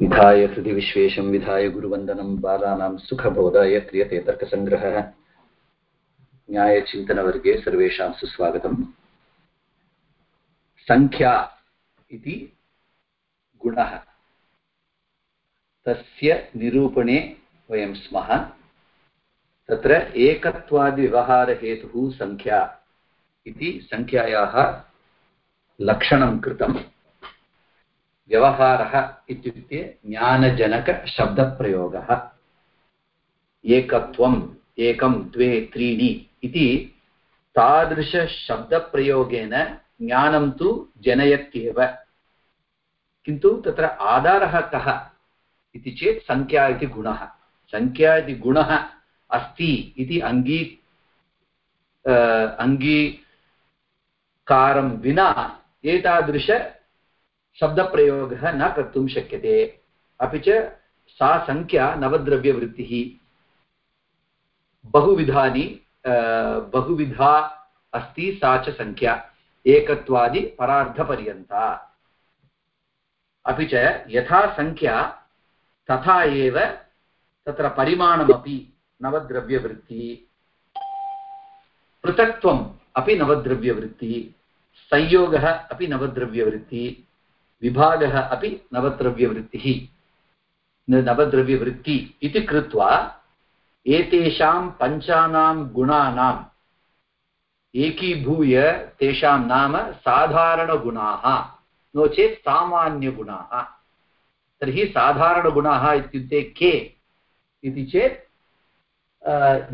विधाय हृदिविश्वेशं, विधाय गुरुवन्दनं, बालानां सुखबोधाय क्रियते तर्कसङ्ग्रहः। न्यायचिन्तनवर्गे सर्वेषां सुस्वागतम्। सङ्ख्या इति गुणः। तस्य निरूपणे वयं स्मः। तत्र एकत्वादिव्यवहारहेतुः सङ्ख्या इति सङ्ख्यायाः लक्षणं कृतं व्यवहारः इत्युक्ते ज्ञानजनकशब्दप्रयोगः. एकत्वम्, एकं, द्वे, त्रीणि इति तादृशशब्दप्रयोगेन ज्ञानं तु जनयत्येव. किन्तु तत्र आधारः कः इति चेत् सङ्ख्या इति गुणः. सङ्ख्या इति गुणः अस्ति इति अङ्गी अङ्गीकारं विना एतादृशशब्दप्रयोगः न कर्तुं शक्यते। अपि च सा सङ्ख्या नवद्रव्यवृत्तिः। बहुविधानि बहुविधा अस्ति सा च सङ्ख्या एकत्वादि परार्धपर्यन्ता। अपि च यथा सङ्ख्या तथा एव तत्र परिमाणमपि नवद्रव्यवृत्तिः। पृथक्त्वम् अपि नवद्रव्यवृत्तिः। संयोगः अपि नवद्रव्यवृत्तिः। विभागः अपि नवद्रव्यवृत्तिः। नवद्रव्यवृत्ति इति कृत्वा एतेषां पञ्चानां गुणानाम् एकीभूय तेषां नाम साधारणगुणाः। नो चेत् सामान्यगुणाः। तर्हि साधारणगुणाः इत्युक्ते के इति चेत्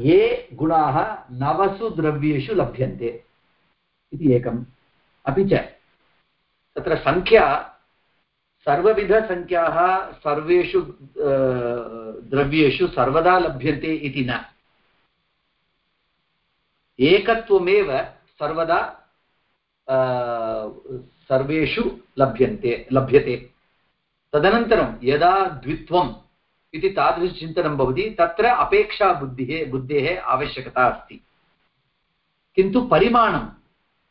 ये गुणाः नवसु द्रव्येषु लभ्यन्ते इति एकम् अपि च। तत्र सङ्ख्या सर्वविधसङ्ख्याः सर्वेषु द्रव्येषु सर्वदा लभ्यन्ते इति न। एकत्वमेव सर्वदा सर्वेषु लभ्यन्ते, लभ्यते। तदनन्तरं यदा द्वित्वम् इति तादृशचिन्तनं भवति, तत्र अपेक्षाबुद्धिः बुद्धेः आवश्यकता अस्ति। किन्तु परिमाणं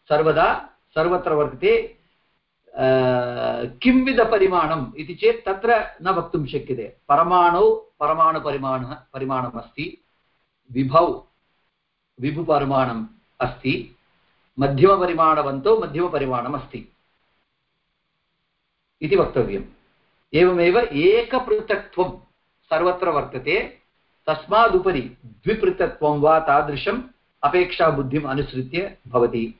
सर्वदा सर्वत्र वर्तते किं विधपरिमाणम् इति चेत् तत्र न वक्तुं शक्यते। परमाणौ परमाणुपरिमाणः परिमाणमस्ति, विभौ विभुपरिमाणम् अस्ति, मध्यमपरिमाणवन्तौ मध्यमपरिमाणम् अस्ति इति वक्तव्यम्। एवमेव एकपृथक्त्वं सर्वत्र वर्तते, तस्मादुपरि द्विपृथक्त्वं वा तादृशम् अपेक्षाबुद्धिम् अनुसृत्य भवति।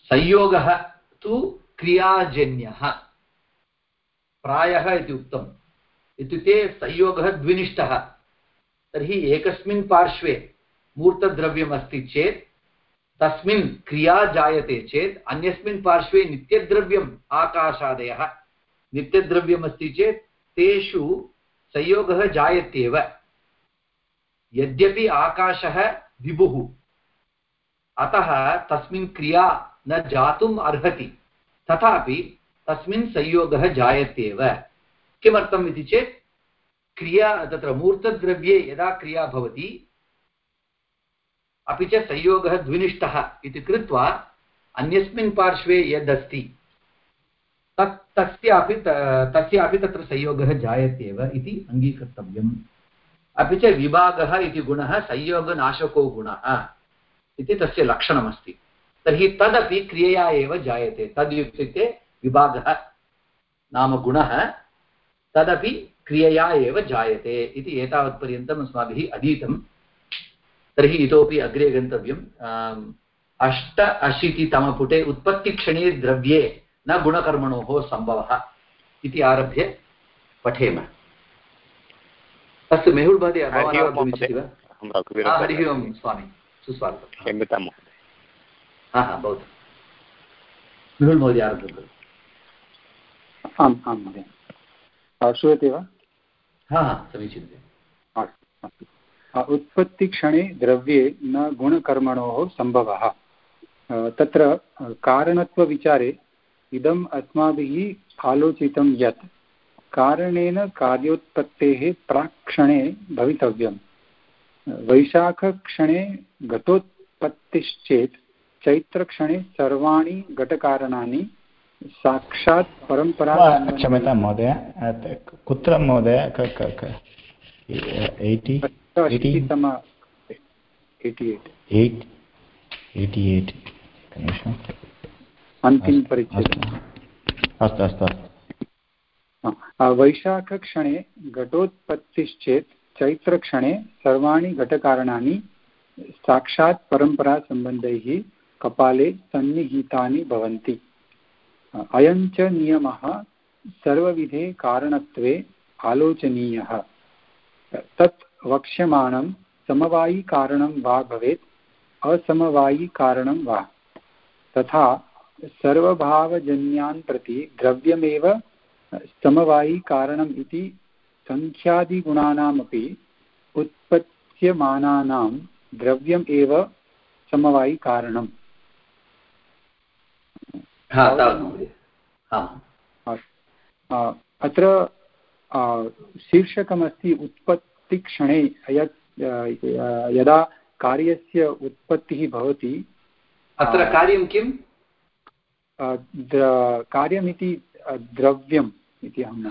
संयोगः तु क्रियाजन्यः। प्रायः इति उक्तम्। इत्युक्ते संयोगः द्विनिष्ठः। तर्हि एकस्मिन् पार्श्वे मूर्तद्रव्यम् अस्ति चेत्, तस्मिन् क्रिया जायते चेत्, अन्यस्मिन् पार्श्वे नित्यद्रव्यम् आकाशादयः। नित्यद्रव्यम् अस्ति चेत्, तेषु संयोगः जायत्येव। यद्यपि आकाशः विभुः अतः तस्मिन् क्रिया न जातुम् अर्हति। तथापि तस्मिन् संयोगः जायत्येव किमर्थम् इति चेत्, क्रिया, तत्र मूर्तद्रव्ये यदा क्रिया भवति, अपि च संयोगः द्विनिष्ठः इति कृत्वा अन्यस्मिन् पार्श्वे यदस्ति, तत्, तस्यापि तस्यापि तत्र संयोगः जायत्येव इति अङ्गीकर्तव्यम्। अपि च विभागः इति गुणः संयोगनाशको गुणः इति तस्य लक्षणमस्ति। तर्हि तदपि क्रियया एव जायते। तद् इत्युक्ते विभागः नाम गुणः तदपि क्रियया एव जायते इति एतावत्पर्यन्तम् अस्माभिः अधीतं तर्हि इतोपि अग्रे गन्तव्यम्। अष्ट अशीतितमपुटे उत्पत्तिक्षणे द्रव्ये न गुणकर्मणोः सम्भवः इति आरभ्य पठेम। अस्तु मेहुल् महोदय हरिः ओं स्वामी सुस्वागतं क्षम्यतां महोदय। हा हा भवतु मेहुल् महोदय आरभ्य आम् आं महोदय श्रूयते वा हा हा समीचीनतया अस्तु उत्पत्तिक्षणे द्रव्ये न गुणकर्मणोः सम्भवः तत्र कारणत्वविचारे इदम् अस्माभिः आलोचितं यत् कारणेन कार्योत्पत्तेः प्राक्क्षणे भवितव्यं वैशाखक्षणे घटोत्पत्तिश्चेत् चैत्रक्षणे सर्वाणि घटकारणानि साक्षात् परम्परा क्षम्यतां महोदय कुत्र महोदय अस्तु अस्तु वैशाखक्षणे घटोत्पत्तिश्चेत् चैत्रक्षणे सर्वाणि घटकारणानि साक्षात् परम्परासम्बन्धैः कपाले सन्निहितानि भवन्ति। अयं च नियमः सर्वविधे कारणत्वे आलोचनीयः। तत् वक्ष्यमाणं समवायिकारणं वा भवेत् असमवायिकारणं वा। तथा सर्वभावजन्यान् प्रति द्रव्यमेव समवायिकारणम् इति सङ्ख्यादिगुणानामपि उत्पत्स्यमानानां द्रव्यम् एव समवायिकारणम् अत्र शीर्षकमस्ति उत्पत्तिक्षणे यत् यदा कार्यस्य उत्पत्तिः भवति अत्र कार्यं किम्? कार्यमिति द्रव्यम् इति अहं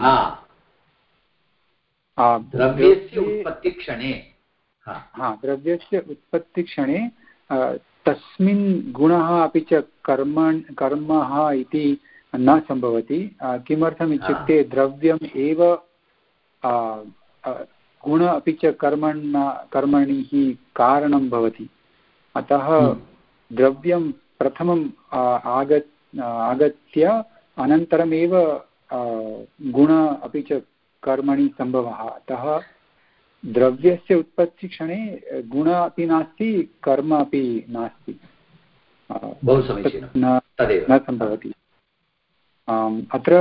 द्रव्यस्य उत्पत्तिक्षणे। हा। द्रव्यस्य उत्पत्तिक्षणे तस्मिन् गुणः अपि च कर्म कर्मः इति न सम्भवति। किमर्थम् इत्युक्ते द्रव्यम् एव गुण अपि च कर्मण कर्मणिः कारणं भवति। अतः हम्म। द्रव्यं प्रथमम् आग आगत्य अनन्तरमेव गुण अपि च कर्मणि सम्भवः। अतः द्रव्यस्य उत्पत्तिक्षणे गुण अपि नास्ति कर्म अपि नास्ति। बहु समीचीनं। न सम्भवति। अत्र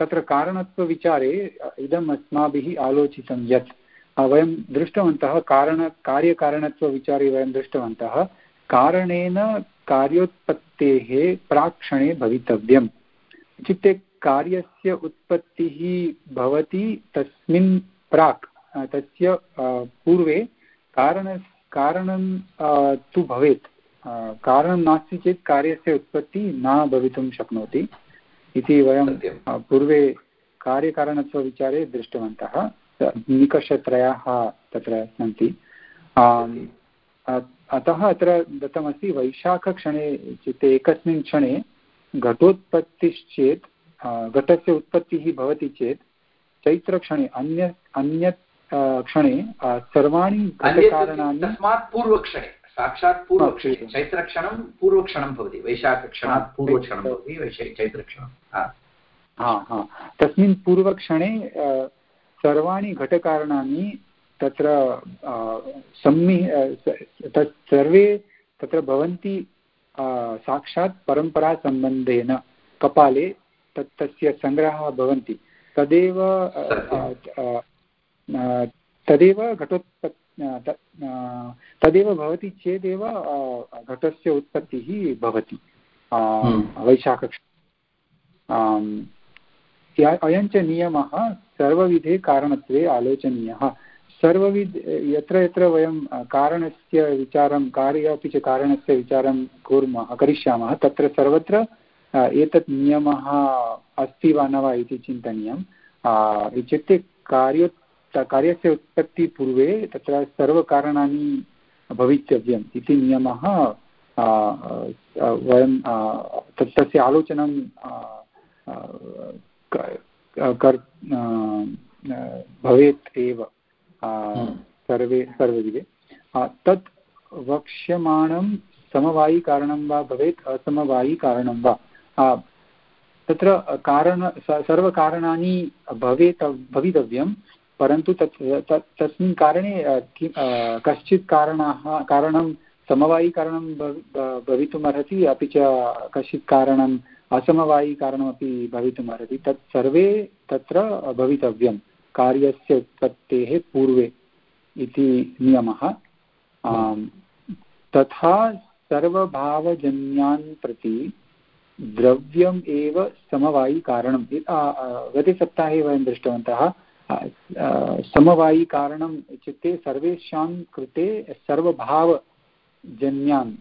तत्र कारणत्वविचारे इदम् अस्माभिः आलोचितं यत् वयं दृष्टवन्तः कारण कार्यकारणत्वविचारे वयं दृष्टवन्तः कारणेन कार्योत्पत्तेः प्राक्षणे भवितव्यम्। इत्युक्ते कार्यस्य उत्पत्तिः भवति तस्मिन् प्राक्। तस्य पूर्वे कारण कारणं तु भवेत्। कारणं नास्ति चेत् कार्यस्य उत्पत्तिः न भवितुं शक्नोति इति वयं पूर्वे कार्यकारणत्वविचारे दृष्टवन्तः। निकषत्रयाः तत्र सन्ति। अतः अत्र दत्तमस्ति वैशाखक्षणे इत्युक्ते एकस्मिन् क्षणे घटोत्पत्तिश्चेत् घटस्य उत्पत्तिः भवति चेत् चैत्रक्षणे अन्य अन्यत् क्षणे सर्वाणि घटकारणानि तस्मात् पूर्वक्षणे साक्षात् पूर्वक्षणे चैत्रक्षणं पूर्वक्षणं भवति वैशाखक्षणात् पूर्वक्षणं भवति चैत्रक्षणं हा। हा तस्मिन् पूर्वक्षणे सर्वाणि घटकारणानि तत्र सम्मि तत् सर्वे तत्र भवन्ति साक्षात् परम्परासम्बन्धेन कपाले तत् तस्य सङ्ग्रहः भवन्ति। तदेव तदेव घटोत्पत् तदेव भवति चेदेव घटस्य उत्पत्तिः भवति। हम्म। वैशाखक्ष अयञ्च नियमः सर्वविधे कारणत्वे आलोचनीयः। सर्वविध यत्र यत्र वयं कारणस्य विचारं कार्य अपि च कारणस्य विचारं कुर्मः करिष्यामः तत्र सर्वत्र एतत् नियमः अस्ति वा न वा इति चिन्तनीयम्। इत्युक्ते कार्यो कार्यस्य उत्पत्तिपूर्वे तत्र सर्वकारणानि भवितव्यम् इति नियमः वयं तस्य आलोचनं भवेत् एव सर्वे सर्वविधे। तत् वक्ष्यमाणं समवायिकारणं वा भवेत् असमवायिकारणं वा तत्र कारण सर्वकारणानि भवेत् भवितव्यं परन्तु तत् तस्मिन् कारणे कश्चित् कारणाः, कारणं, समवायिकारणं भवितुमर्हति, अपि च कश्चित् कारणम् असमवायिकारणमपि भवितुमर्हति। तत् सर्वे तत्र भवितव्यं, कार्यस्य उत्पत्तेः पूर्वे इति नियमः। तथा सर्वभावजन्यान् प्रति द्रव्यम् एव समवायिकारणं गते सप्ताहे वयं दृष्टवन्तः समवायिकारणम् इत्युक्ते सर्वेषां कृते सर्वभावजन्यान्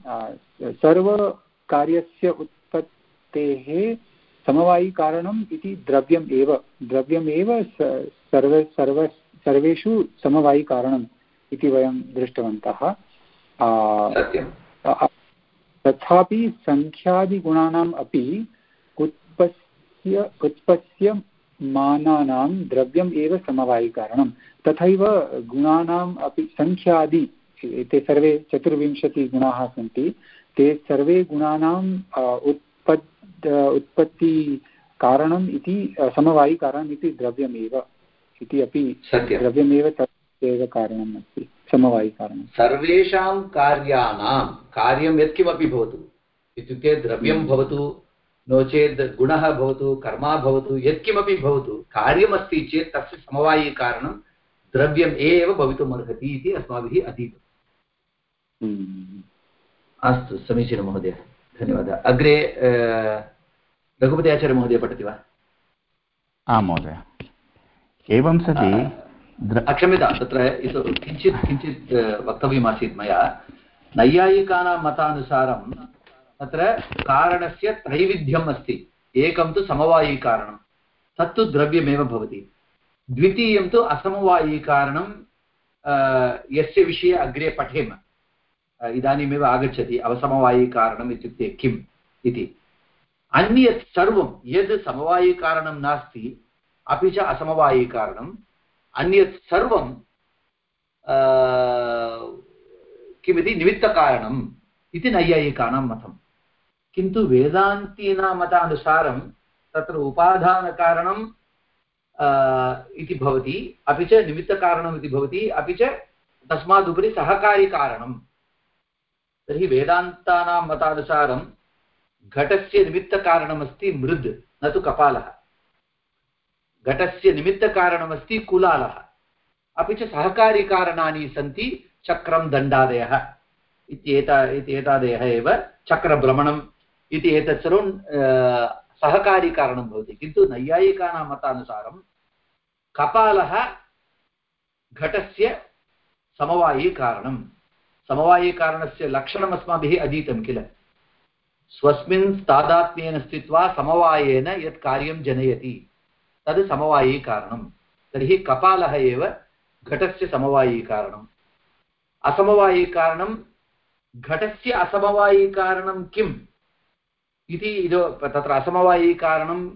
सर्वकार्यस्य उत्पत्तेः समवायिकारणम् इति द्रव्यम् एव। द्रव्यमेव सर्व सर्व सर्वेषु समवायिकारणम् इति वयं दृष्टवन्तः। तथापि सङ्ख्यादिगुणानाम् अपि उत्पत्स्य उत्पत्स्यमानानां द्रव्यम् एव समवायिकारणं। तथैव गुणानाम् अपि सङ्ख्यादि ते सर्वे चतुर्विंशतिगुणाः सन्ति ते सर्वे गुणानाम् उत्पत् उत्पत्तिकारणम् इति समवायिकारणम् इति द्रव्यमेव इति अपि द्रव्यमेव तत् एव कारणम् अस्ति समवायिकारणं सर्वेषां कार्याणां कार्यं यत्किमपि भवतु इत्युक्ते द्रव्यं हम्म। भवतु नो चेत् गुणः भवतु कर्मा भवतु यत्किमपि भवतु कार्यमस्ति चेत् तस्य समवायिकारणं द्रव्यम् एव भवितुम् अर्हति इति अस्माभिः अधीतम्। हम्म। अस्तु समीचीनं महोदय धन्यवादः। अग्रे रघुपति आचार्यमहोदय पठति वा? आं महोदय। एवं सति क्षम्यता तत्र किञ्चित् किञ्चित् वक्तव्यमासीत् मया। नैयायिकानां मतानुसारं तत्र कारणस्य त्रैविध्यम् अस्ति। एकं तु समवायीकारणं तत्तु द्रव्यमेव भवति। द्वितीयं तु असमवायीकारणं यस्य विषये अग्रे पठेम। इदानीमेव आगच्छति अवसमवायीकारणम् इत्युक्ते किम् इति। अन्यत् सर्वं, यद् समवायीकारणं नास्ति, अपि च असमवायीकारणम् अन्यत् सर्वं किमिति निमित्तकारणम् इति नैयायिकानां मतं किन्तु वेदान्तीनां मतानुसारं तत्र उपादानकारणं इति भवति, अपि च निमित्तकारणम् इति भवति, अपि च तस्मादुपरि सहकारिकारणं तर्हि वेदान्तानां मतानुसारं घटस्य निमित्तकारणमस्ति मृद्, न तु कपालः। घटस्य निमित्तकारणमस्ति कुलालः। अपि च सहकारिकारणानि सन्ति चक्रं दण्डादयः। इत्येता, इत्येतादयः एव इति एतत् सर्वं सहकारिकारणं भवति। किन्तु नैयायिकानां मतानुसारं कपालः घटस्य समवायीकारणं समवायीकारणस्य लक्षणम् अस्माभिः अधीतं किल? स्वस्मिन् तादात्म्येन स्थित्वा समवायेन यत् कार्यं जनयति, तद् समवायीकारणं तर्हि कपालः एव घटस्य समवायीकारणम् असमवायीकारणं घटस्य असमवायीकारणं किम्? इति तत्र असमवायीकारणम्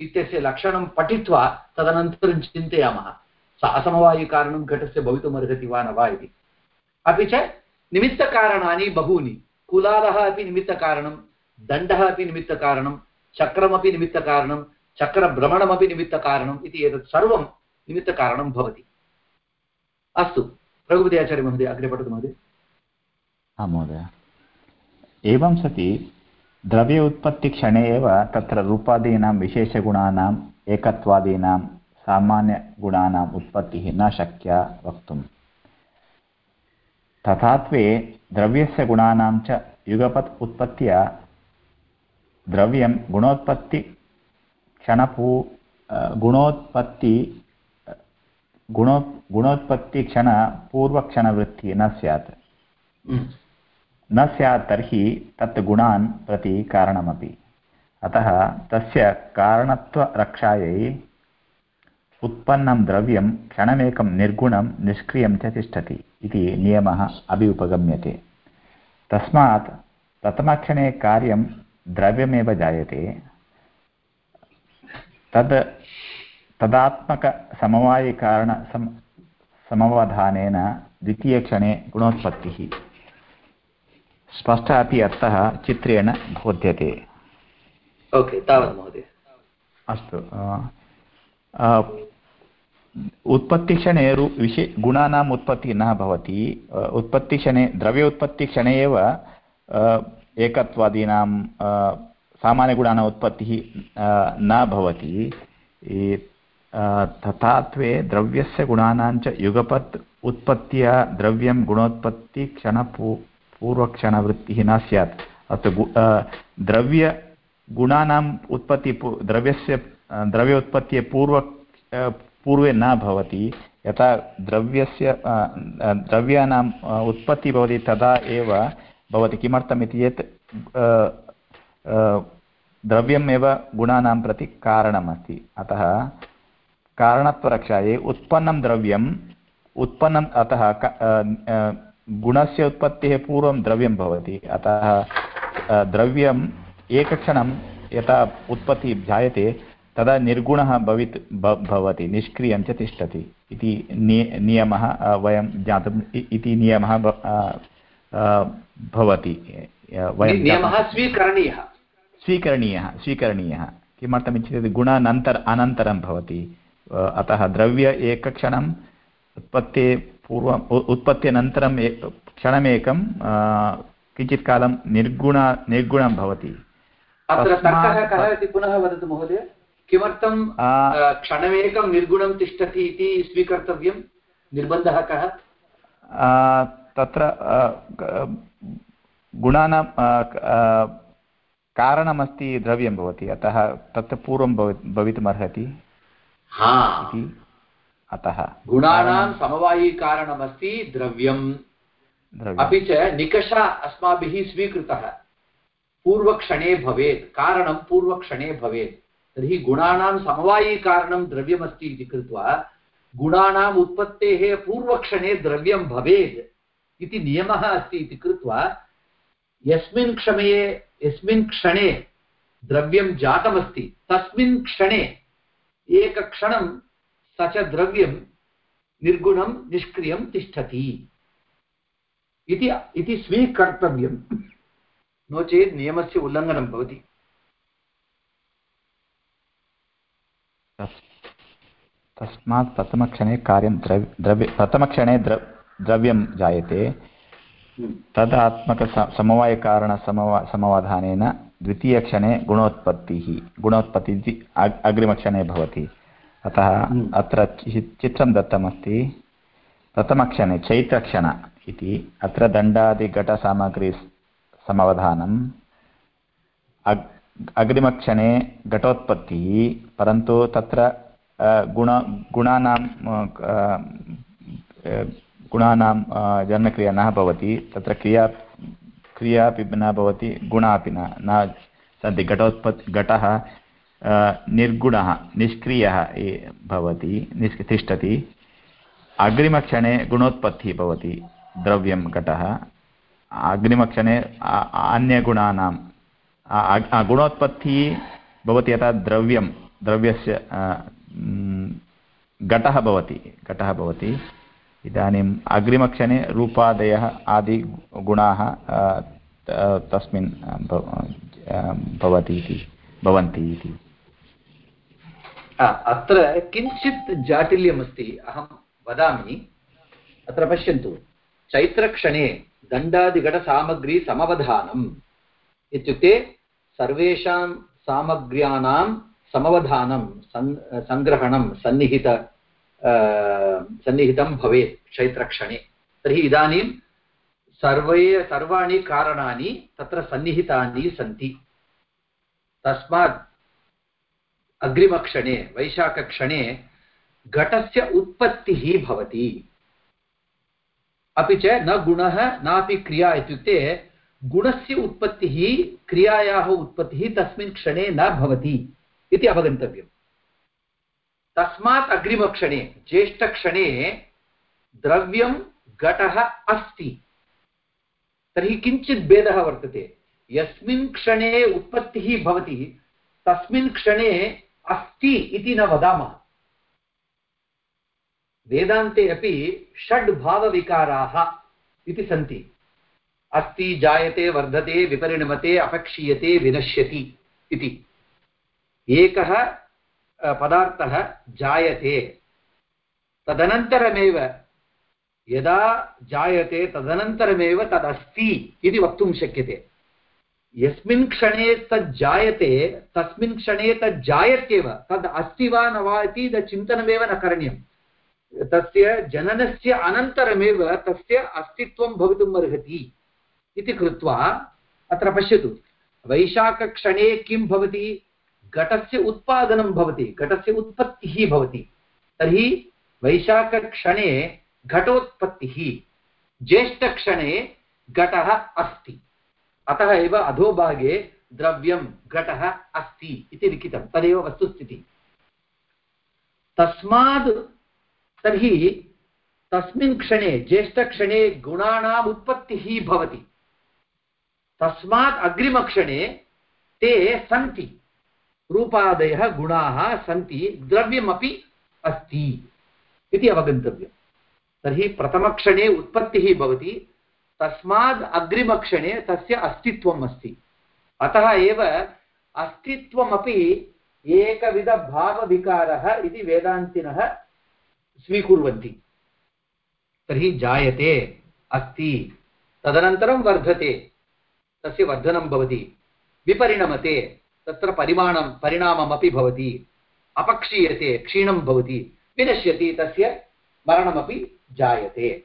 इत्यस्य लक्षणं पठित्वा तदनन्तरं चिन्तयामः। स असमवायिकारणं घटस्य भवितुमर्हति वा न वा इति। अपि च निमित्तकारणानि बहूनि। कुलालः अपि निमित्तकारणं, दण्डः अपि निमित्तकारणं, चक्रमपि निमित्तकारणं चक्रभ्रमणमपि निमित्तकारणम् इति एतत् सर्वं निमित्तकारणं भवति। अस्तु रघुपति आचार्यमहोदय अग्रे पठतु महोदय। आं महोदय। एवं सति द्रव्य उत्पत्तिक्षणे एव तत्र रूपादीनां विशेषगुणानाम् एकत्वादीनां सामान्यगुणानाम् उत्पत्तिः न शक्या वक्तुम्। तथात्वे द्रव्यस्य गुणानां च युगपत् उत्पत्त्या द्रव्यं गुणोत्पत्ति, क्षणपू गुणोत्पत्ति, गुणो गुणोत्पत्तिक्षणपूर्वक्षणवृत्तिः न स्यात्। न स्यात् तर्हि तत् गुणान् प्रति कारणमपि। अतः तस्य कारणत्वरक्षायै उत्पन्नं द्रव्यं क्षणमेकं निर्गुणं निष्क्रियं च तिष्ठति इति नियमः अपि उपगम्यते तस्मात् प्रथमक्षणे कार्यं द्रव्यमेव जायते। तद् तदात्मकसमवायिकारण सम समवधानेन द्वितीयक्षणे गुणोत्पत्तिः। स्पष्ट अपि अर्थः चित्रेण बोध्यते। ओके तावत् महोदय। अस्तु उत्पत्तिक्षणे रु विशे गुणानाम् उत्पत्तिः न भवति। उत्पत्तिक्षणे द्रव्य उत्पत्तिक्षणे एव एकत्वादीनां सामान्यगुणानाम् उत्पत्तिः न भवति। तथात्वे द्रव्यस्य गुणानां च युगपत् उत्पत्त्या द्रव्यं गुणोत्पत्तिक्षणपू पूर्वक्षणवृत्तिः न स्यात्। अत्र द्रव्यगुणानाम् उत्पत्ति द्रव्यस्य द्रव्य उत्पत्तिः पूर्व पूर्वे न भवति। यथा द्रव्यस्य द्रव्याणाम् उत्पत्तिः भवति तदा एव भवति। किमर्थमिति चेत् द्रव्यमेव गुणानां प्रति कारणमस्ति। अतः कारणत्वरक्षायै उत्पन्नं द्रव्यम्, उत्पन्नम् अतः गुणस्य उत्पत्तिः पूर्वं द्रव्यं भवति। अतः द्रव्यम् एकक्षणं यथा उत्पत्तिः जायते तदा निर्गुणः भवित् भवति निष्क्रियं च तिष्ठति इति नियमः वयं ज्ञातुम् इति नियमः भवति। वयं स्वीकरणीयः। स्वीकरणीयः स्वीकरणीयः। किमर्थमित्युक्ते गुणानन्तर अनन्तरं भवति। अतः द्रव्य एकक्षणम् उत्पत्तेः पूर्वम् उत्पत्त्यनन्तरं क्षणमेकं किञ्चित् कालं निर्गुण निर्गुणं भवति। पुनः वदतु महोदय? किमर्थं क्षणमेकं निर्गुणं तिष्ठति इति स्वीकर्तव्यं? निर्बन्धः कः? तत्र गुणानां कारणमस्ति द्रव्यं भवति अतः तत्र पूर्वं भवितुमर्हति। अतः। गुणानां समवायिकारणमस्ति द्रव्यम्। अपि च निकषा अस्माभिः स्वीकृतः। पूर्वक्षणे भवेत्। कारणं पूर्वक्षणे भवेत्। तर्हि गुणानां समवायीकारणं द्रव्यमस्ति इति कृत्वा गुणानाम् उत्पत्तेः पूर्वक्षणे द्रव्यं भवेत् इति नियमः अस्ति इति कृत्वा यस्मिन् क्षमये यस्मिन् क्षणे द्रव्यं जातमस्ति तस्मिन् क्षणे एकक्षणं स च द्रव्यं निर्गुणं निष्क्रियं तिष्ठति। इति स्वीकर्तव्यं। नो चेत् नियमस्य उल्लङ्घनं भवति। तस्मात् प्रथमक्षणे कार्यं द्रव्य द्रव्य प्रथमक्षणे द्र द्रव्यं जायते। हम्म। तदात्मक समवायकारणसमवा समवाधानेन द्वितीयक्षणे गुणोत्पत्तिः गुणोत्पत्तिः इति अग्रिमक्षणे भवति। अतः हम्म। अत्र चित्रं दत्तमस्ति। प्रथमक्षणे चैत्रक्षण इति। अत्र दण्डादिघटसामग्री समवधानम् अग् अग्रिमक्षणे घटोत्पत्तिः परन्तु तत्र गुण गुणानां गुणानां जन्मक्रिया न भवति। तत्र क्रिया क्रिया अपि न भवति गुणः अपि न न सन्ति। घटोत्पत् घटः निर्गुणः, निष्क्रियः भवति निष् तिष्ठति। अग्रिमक्षणे गुणोत्पत्तिः भवति, द्रव्यं घटः। अग्रिमक्षणे अन्यगुणानां गुणोत्पत्तिः भवति यथा द्रव्यं, द्रव्यस्य घटः भवति घटः भवति। इदानीम् अग्रिमक्षणे रूपादयः आदिगुणाः तस्मिन् भवति इति, भवन्ति इति। अत्र किञ्चित् जाटिल्यमस्ति, अहं वदामि। अत्र पश्यन्तु, चैत्रक्षणे दण्डादिघटसामग्री समवधानम् इत्युक्ते सर्वेषां सामग्र्याणां समवधानं सन् सङ्ग्रहणं सन्निहित सन्निहितं भवेत् चैत्रक्षणे। तर्हि इदानीं सर्वे, सर्वाणि कारणानि तत्र सन्निहितानि सन्ति। तस्मात् अग्रिमक्षणे, वैशाखक्षणे घटस्य उत्पत्तिः भवति। अपि च न गुणः, नापि क्रिया इत्युक्ते गुणस्य उत्पत्तिः, क्रियायाः उत्पत्तिः तस्मिन् क्षणे न भवति इति अवगन्तव्यम्। तस्मात् अग्रिमक्षणे, ज्येष्ठक्षणे द्रव्यं घटः अस्ति। तर्हि किञ्चित् भेदः वर्तते। यस्मिन् क्षणे उत्पत्तिः भवति, तस्मिन् क्षणे अस्ति इति न वदामः। वेदान्ते अपि षड् भावविकाराः इति सन्ति। अस्ति जायते, वर्धते, विपरिणमते, अपक्षीयते, विनश्यति इति। एकः पदार्थः जायते। तदनन्तरमेव, यदा जायते, तदनन्तरमेव तदस्ति इति वक्तुं शक्यते। यस्मिन् क्षणे तद् जायते तस्मिन् क्षणे तद् जायत्येव तद् अस्ति वा न वा इति चिन्तनमेव न करणीयं तस्य जननस्य अनन्तरमेव तस्य अस्तित्वं भवितुम् अर्हति इति कृत्वा अत्र पश्यतु। वैशाखक्षणे किं भवति? घटस्य उत्पादनं भवति, घटस्य उत्पत्तिः भवति। तर्हि वैशाखक्षणे घटोत्पत्तिः, ज्येष्ठक्षणे घटः अस्ति। अतः एव अधोभागे द्रव्यं घटः अस्ति इति लिखितं, तदेव वस्तुस्थितिः। तस्मात् तर्हि तस्मिन् क्षणे, ज्येष्ठक्षणे गुणानाम् उत्पत्तिः भवति। तस्मात् अग्रिमक्षणे ते सन्ति। रूपादयः गुणाः सन्ति, द्रव्यमपि अस्ति इति अवगन्तव्यं तर्हि प्रथमक्षणे उत्पत्तिः भवति तस्मात् अग्रिमक्षणे तस्य अस्तित्वम् अस्ति अतः एव अस्तित्वमपि एकविधभावविकारः इति वेदान्तिनः स्वीकुर्वन्ति। तर्हि जायते, अस्ति। तदनन्तरं वर्धते। तस्य वर्धनं भवति। विपरिणमते। तत्र परिमाणं, परिणाममपि भवति। अपक्षीयते, क्षीणं भवति। विनश्यति, तस्य मरणमपि जायते।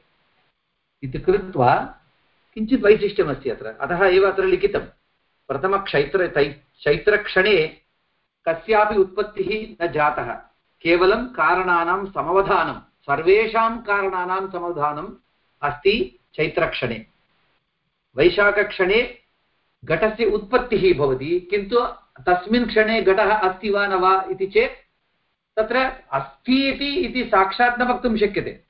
इति कृत्वा किञ्चित् वैशिष्ट्यमस्ति अत्र। अतः एव अत्र लिखितं। प्रथमक्षैत्र तै चैत्रक्षणे कस्यापि उत्पत्तिः न जातः। केवलं कारणानां समवधानं, सर्वेषां कारणानां समवधानम् अस्ति चैत्रक्षणे। वैशाखक्षणे घटस्य उत्पत्तिः भवति, किन्तु तस्मिन् क्षणे घटः अस्ति वा न वा इति चेत् तत्र अस्ति इति इति साक्षात् न वक्तुं शक्यते।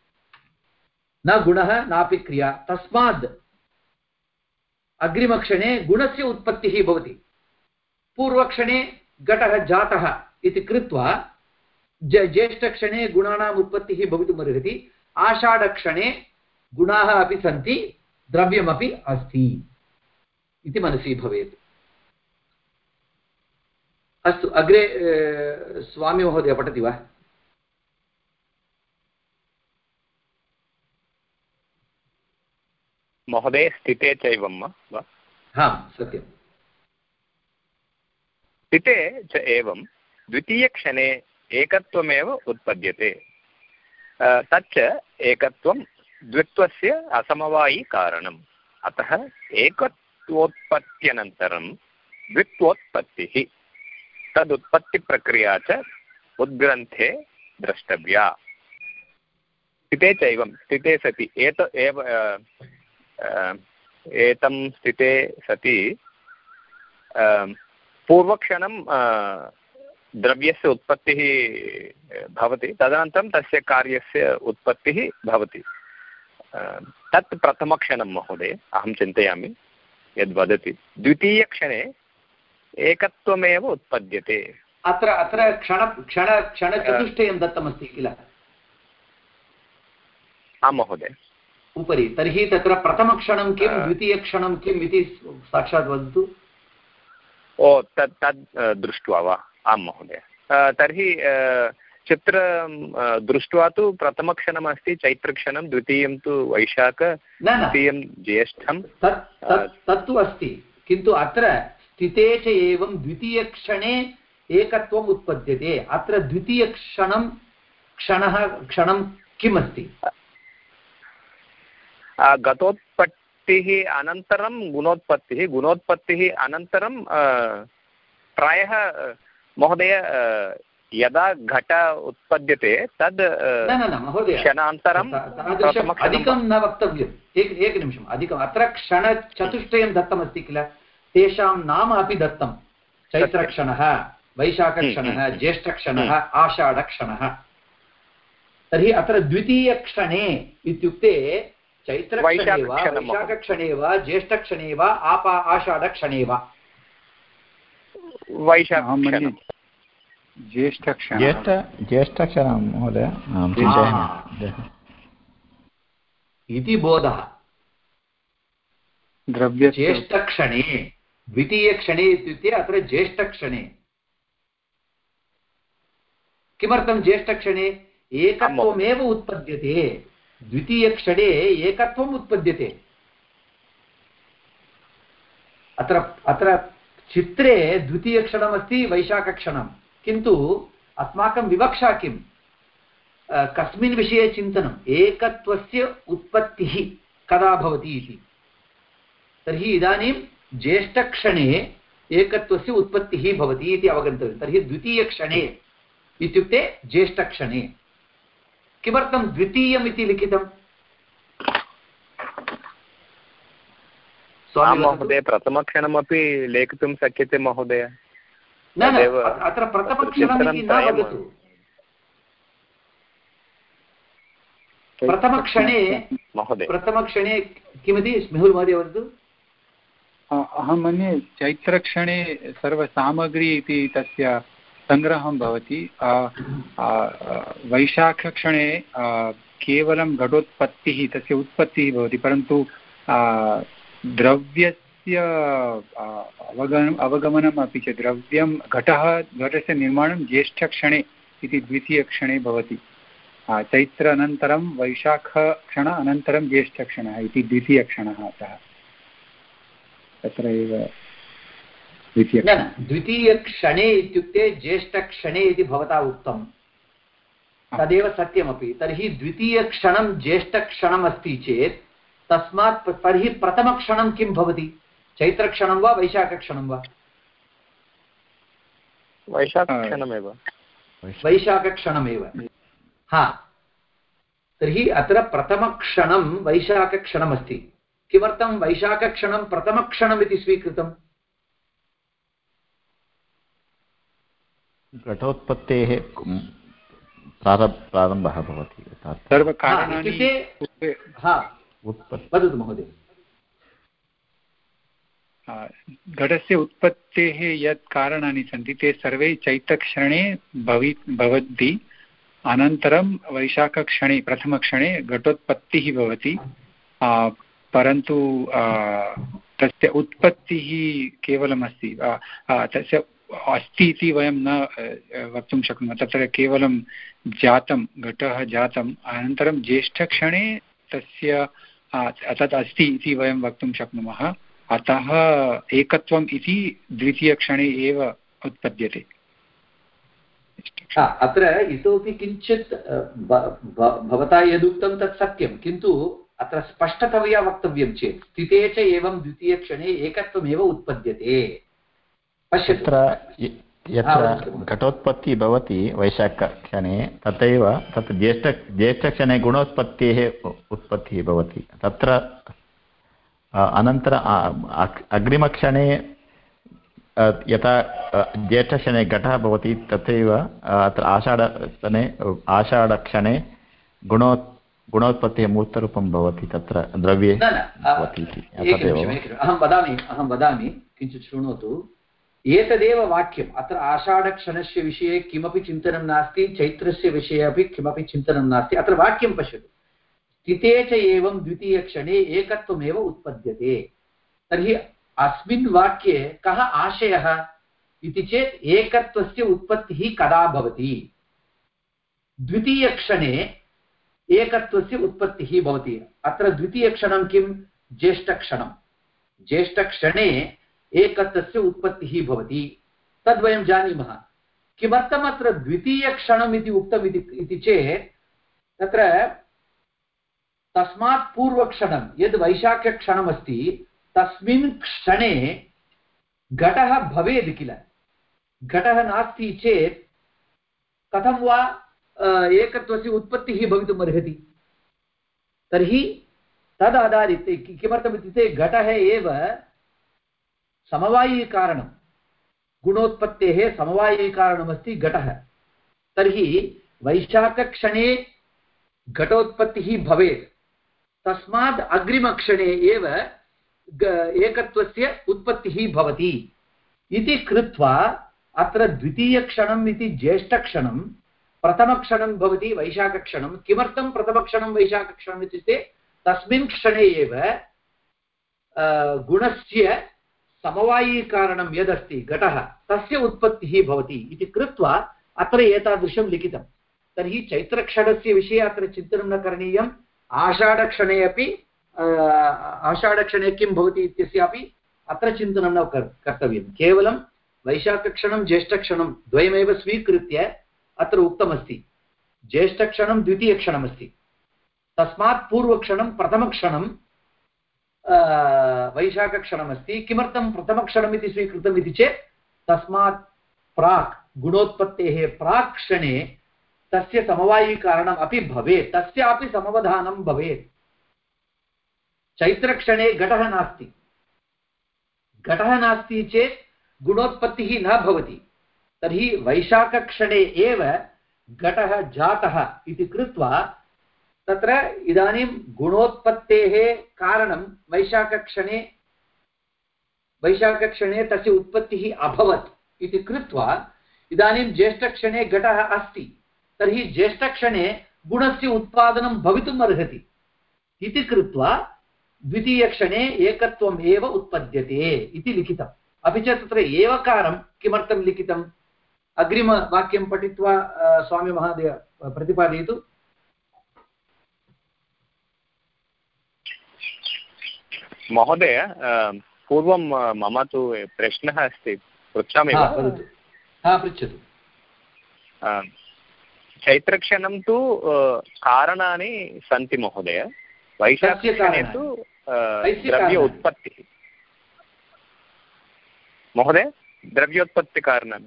न गुणः, नापि क्रिया। तस्मात् अग्रिमक्षणे गुणस्य उत्पत्तिः भवति। पूर्वक्षणे घटः जातः इति कृत्वा ज्येष्ठक्षणे गुणानाम् उत्पत्तिः भवितुमर्हति आषाढक्षणे गुणाः अपि सन्ति, द्रव्यमपि अस्ति। इति मनसि भवेत्। अस्तु, अग्रे स्वामीमहोदय पठति वा? महोदय स्थिते चैवं वा? हाँ सत्यं स्थिते च एवं द्वितीयक्षणे एकत्वमेव उत्पद्यते। तच्च एकत्वं द्वित्वस्य असमवायिकारणम् अतः एकत्वोत्पत्त्यनन्तरं द्वित्वोत्पत्तिः तदुत्पत्तिप्रक्रिया च उद्ग्रन्थे द्रष्टव्या। स्थिते चैवं स्थिते सति एत एव एतं स्थिते सति पूर्वक्षणं द्रव्यस्य उत्पत्तिः भवति तदनन्तरं तस्य कार्यस्य उत्पत्तिः भवति। तत् प्रथमक्षणं महोदय अहं चिन्तयामि यद्वदति द्वितीयक्षणे एकत्वमेव उत्पद्यते। अत्र अत्र क्षण क्षण क्षणचतुष्टयं दत्तमस्ति किल? आं महोदय। उपरि तर्हि तत्र प्रथमक्षणं किं द्वितीयक्षणं किम् इति साक्षात् वदतु। ओ तत् तद् दृष्ट्वा वा? आं महोदय। तर्हि चित्रं दृष्ट्वा तु प्रथमक्षणमस्ति चैत्रक्षणं द्वितीयं तु वैशाख द्वितीयं ज्येष्ठं। तत्तु अस्ति। किन्तु अत्र स्थिते च एवं द्वितीयक्षणे एकत्वम् उत्पद्यते। अत्र द्वितीयक्षणं क्षणः क्षणं किम् अस्ति गतोत्पत्तिः अनन्तरं गुणोत्पत्तिः गुणोत्पत्तिः अनन्तरं प्रायः महोदय यदा घट उत्पद्यते तद् क्षणान्तरं अधिकं न वक्तव्यम्। एक एकनिमिषम् अधिकम्। अत्र क्षणचतुष्टयं दत्तमस्ति किल? तेषां नाम अपि दत्तं। चैत्रक्षणः वैशाखक्षणः ज्येष्ठक्षणः आषाढक्षणः। तर्हि अत्र द्वितीयक्षणे इत्युक्ते चैत्रक्षणे वा वैशाखक्षणे वा ज्येष्ठक्षणे वा आपा आषाढक्षणे वा वैशाखक्षणं ज्येष्ठक्षण ज्येष्ठक्षणं महोदय इति बोधः। द्रव्य ज्येष्ठक्षणे द्वितीयक्षणे इत्युक्ते अत्र ज्येष्ठक्षणे। किमर्थं ज्येष्ठक्षणे? एकत्वमेव उत्पद्यते। द्वितीयक्षणे एकत्वम् उत्पद्यते। अत्र अत्र चित्रे द्वितीयक्षणमस्ति वैशाखक्षणं। किन्तु अस्माकं विवक्षा किं कस्मिन् विषये चिन्तनम्। एकत्वस्य उत्पत्तिः कदा भवति इति। तर्हि इदानीं ज्येष्ठक्षणे एकत्वस्य उत्पत्तिः भवति इति अवगन्तव्यं। तर्हि द्वितीयक्षणे इत्युक्ते ज्येष्ठक्षणे। किमर्थं द्वितीयम् इति लिखितम् महोदय प्रथमक्षणमपि लेखितुं शक्यते महोदय। न अत्र प्रथमक्षणम् न वदतु। प्रथमक्षणे महोदय। प्रथमक्षणे किमिति? स्मिहुल् महोदय वदतु। अहं मन्ये चैत्रक्षणे सर्वसामग्री इति तस्य सङ्ग्रहं भवति। वैशाखक्षणे केवलं घटोत्पत्तिः, तस्य उत्पत्तिः भवति, परन्तु द्रव्यस्य अवगम अवगमनम् अपि च द्रव्यं, घटः, घटस्य निर्माणं ज्येष्ठक्षणे इति द्वितीयक्षणे भवति। चैत्र अनन्तरं वैशाखक्षण, अनन्तरं ज्येष्ठक्षणः इति द्वितीयक्षणः अतः। तत्र एव द्वितीयक्षणे इत्युक्ते ज्येष्ठक्षणे इति भवता उक्तं. तदेव सत्यमपि. तर्हि द्वितीयक्षणं ज्येष्ठक्षणम् अस्ति चेत् तस्मात् तर्हि प्रथमक्षणं किं भवति? चैत्रक्षणं वा वैशाखक्षणं वा? वैशाखक्षणमेव. वैशाखक्षणमेव. हा. तर्हि अत्र प्रथमक्षणं वैशाखक्षणमस्ति. किमर्थं वैशाखक्षणं प्रथमक्षणमिति स्वीकृतम् घटोत्पत्तेः प्रारम्भः भवति वदतु महोदय। घटस्य उत्पत्तेः यत् कारणानि सन्ति ते सर्वे चैत्रक्षणे भवि भवन्ति अनन्तरं वैशाखक्षणे प्रथमक्षणे घटोत्पत्तिः भवति। परन्तु तस्य उत्पत्तिः केवलमस्ति। तस्य अस्ति इति वयं न वक्तुं शक्नुमः। तत्र केवलं जातं, घटः जातम्, अनन्तरं ज्येष्ठक्षणे तस्य तत् अस्ति इति वयं वक्तुं शक्नुमः। अतः एकत्वम् इति द्वितीयक्षणे एव उत्पद्यते। अत्र इतोपि किञ्चित् भवता यदुक्तं तत् सत्यं, किन्तु अत्र स्पष्टतया वक्तव्यं चेत्, स्थिते च एवं द्वितीयक्षणे एकत्वमेव उत्पद्यते। पश्यत्र यत्र घटोत्पत्तिः भवति वैशाखक्षणे तथैव तत् ज्येष्ठ ज्येष्ठक्षणे गुणोत्पत्तेः उत्पत्तिः भवति। तत्र अनन्तर अग्रिमक्षणे यथा ज्येष्ठक्षणे घटः भवति तथैव अत्र आषाढक्षणे आषाढक्षणे गुणो गुणोत्पत्तिः मूर्तरूपं भवति तत्र द्रव्ये भवति इति। अहं वदामि अहं वदामि किञ्चित् शृणोतु। एतदेव वाक्यम्। अत्र आषाढक्षणस्य विषये किमपि चिन्तनं नास्ति, चैत्रस्य विषये अपि किमपि चिन्तनं नास्ति। अत्र वाक्यं पश्यतु। स्थिते च एवं द्वितीयक्षणे एकत्वमेव उत्पद्यते। तर्हि अस्मिन् वाक्ये कः आशयः? इति चेत् एकत्वस्य उत्पत्तिः कदा भवति? द्वितीयक्षणे एकत्वस्य उत्पत्तिः भवति। अत्र द्वितीयक्षणं किं ज्येष्ठक्षणं ज्येष्ठक्षणे एकत्वस्य उत्पत्तिः भवति। तद्वयं जानीमः। किमर्थम् अत्र द्वितीयक्षणम् इति उक्तम् इति चेत्, तत्र तस्मात् पूर्वक्षणं, यद् वैशाख्यक्षणमस्ति तस्मिन् क्षणे घटः भवेत् किल? घटः नास्ति चेत्, कथं वा एकत्वस्य उत्पत्तिः भवितुम् अर्हति? तर्हि तदाधारिते किमर्थमित्युक्ते घटः एव समवायीकारणं। गुणोत्पत्तेः समवायीकारणमस्ति घटः। तर्हि वैशाखक्षणे घटोत्पत्तिः भवेत्। तस्मात् अग्रिमक्षणे एव एकत्वस्य उत्पत्तिः भवति। इति कृत्वा अत्र द्वितीयक्षणम् इति ज्येष्ठक्षणं, प्रथमक्षणं भवति वैशाखक्षणं। किमर्थं प्रथमक्षणं वैशाखक्षणम् इत्युक्ते तस्मिन् क्षणे एव गुणस्य समवायीकारणं यदस्ति, घटः, तस्य उत्पत्तिः भवति इति कृत्वा अत्र एतादृशं लिखितं। तर्हि चैत्रक्षणस्य विषये अत्र चिन्तनं न करणीयम्। आषाढक्षणे अपि आषाढक्षणे किं भवति इत्यस्यापि अत्र चिन्तनं न कर्तव्यं। केवलं वैशाखक्षणं, ज्येष्ठक्षणं द्वयमेव स्वीकृत्य अत्र उक्तमस्ति। ज्येष्ठक्षणं द्वितीयक्षणमस्ति। तस्मात् पूर्वक्षणं, प्रथमक्षणं वैशाखक्षणमस्ति किमर्थं प्रथमक्षणम् इति स्वीकृतम् इति चेत् तस्मात् प्राक् गुणोत्पत्तेः प्राक् क्षणे तस्य समवायीकारणम् अपि भवेत् तस्यापि समवधानं भवेत् चैत्रक्षणे घटः नास्ति घटः नास्ति चेत् गुणोत्पत्तिः न भवति तर्हि वैशाखक्षणे एव घटः जातः इति कृत्वा तत्र इदानीं गुणोत्पत्तेः कारणं वैशाखक्षणे वैशाखक्षणे तस्य उत्पत्तिः अभवत् इति कृत्वा इदानीं ज्येष्ठक्षणे घटः अस्ति। तर्हि ज्येष्ठक्षणे गुणस्य उत्पादनं भवितुम् अर्हति इति कृत्वा द्वितीयक्षणे एकत्वम् एव उत्पद्यते इति लिखितम्। अपि च तत्र एवकारं किमर्थं लिखितम्? अग्रिमवाक्यं पठित्वा स्वामीमहोदय, प्रतिपादयतु। महोदय पूर्वं मम तु प्रश्नः अस्ति। पृच्छामि वा? पृच्छतु। चैत्रक्षणं तु कारणानि सन्ति महोदय। वैशाखक्षणे तु द्रव्य उत्पत्तिः महोदय द्रव्योत्पत्तिकारणं।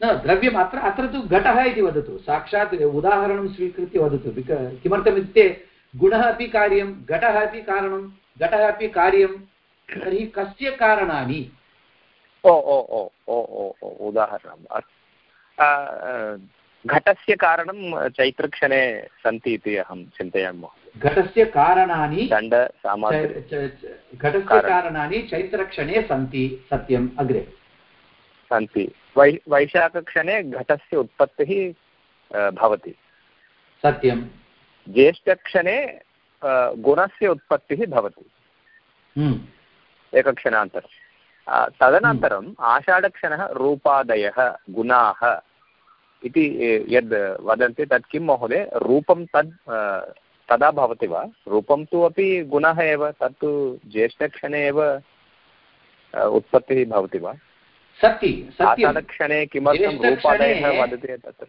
न द्रव्यम् अत्र अत्र तु घटः इति वदतु। साक्षात् उदाहरणं स्वीकृत्य वदतु। किमर्थमित्युक्ते गुणः अपि कार्यं घटः अपि कारणं घटः अपि कार्यं तर्हि कस्य कारणानि? ओ ओ ओ ओ ओ ओ उदाहरणं घटस्य कारणं चैत्रक्षणे सन्ति इति अहं चिन्तयामि। महोदय घटस्य कारणानि दण्ड घटस्य कारणानि चैत्रक्षणे सन्ति सत्यम् अग्रे। सन्ति। वै वैशाखक्षणे घटस्य उत्पत्तिः भवति। सत्यं ज्येष्ठक्षणे गुणस्य उत्पत्तिः भवति। हम्म। एकक्षणान्तरं। तदनन्तरम् आषाढक्षणः रूपादयः गुणाः इति यद् वदन्ति तत् किं महोदय? रूपं तद् तदा भवति वा? रूपं तु अपि गुणः एव तत्तु ज्येष्ठक्षणे एव उत्पत्तिः भवति वा? आषाढक्षणे किमर्थं रूपादयः वदति तत्र?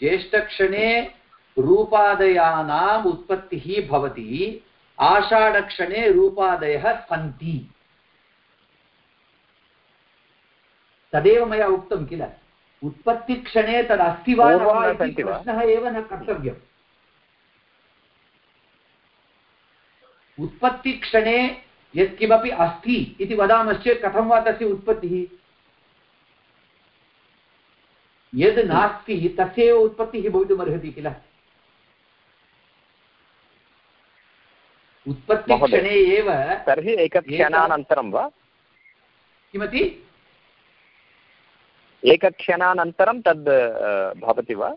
ज्येष्ठक्षणे रूपादयानाम् उत्पत्तिः भवति। आषाढक्षणे रूपादयः सन्ति। तदेव मया उक्तं किल? उत्पत्तिक्षणे तदस्ति वा? प्रश्नः एव न कर्तव्यम्। उत्पत्तिक्षणे यत्किमपि अस्ति इति वदामश्चेत् कथं वा तस्य उत्पत्तिः? यद् नास्ति तस्यैव उत्पत्तिः भवितुमर्हति किल? उत्पत्तिक्षणे एव तर्हि एकक्षणानन्तरं वा? किमपि एकक्षणानन्तरं तद् भवति वा?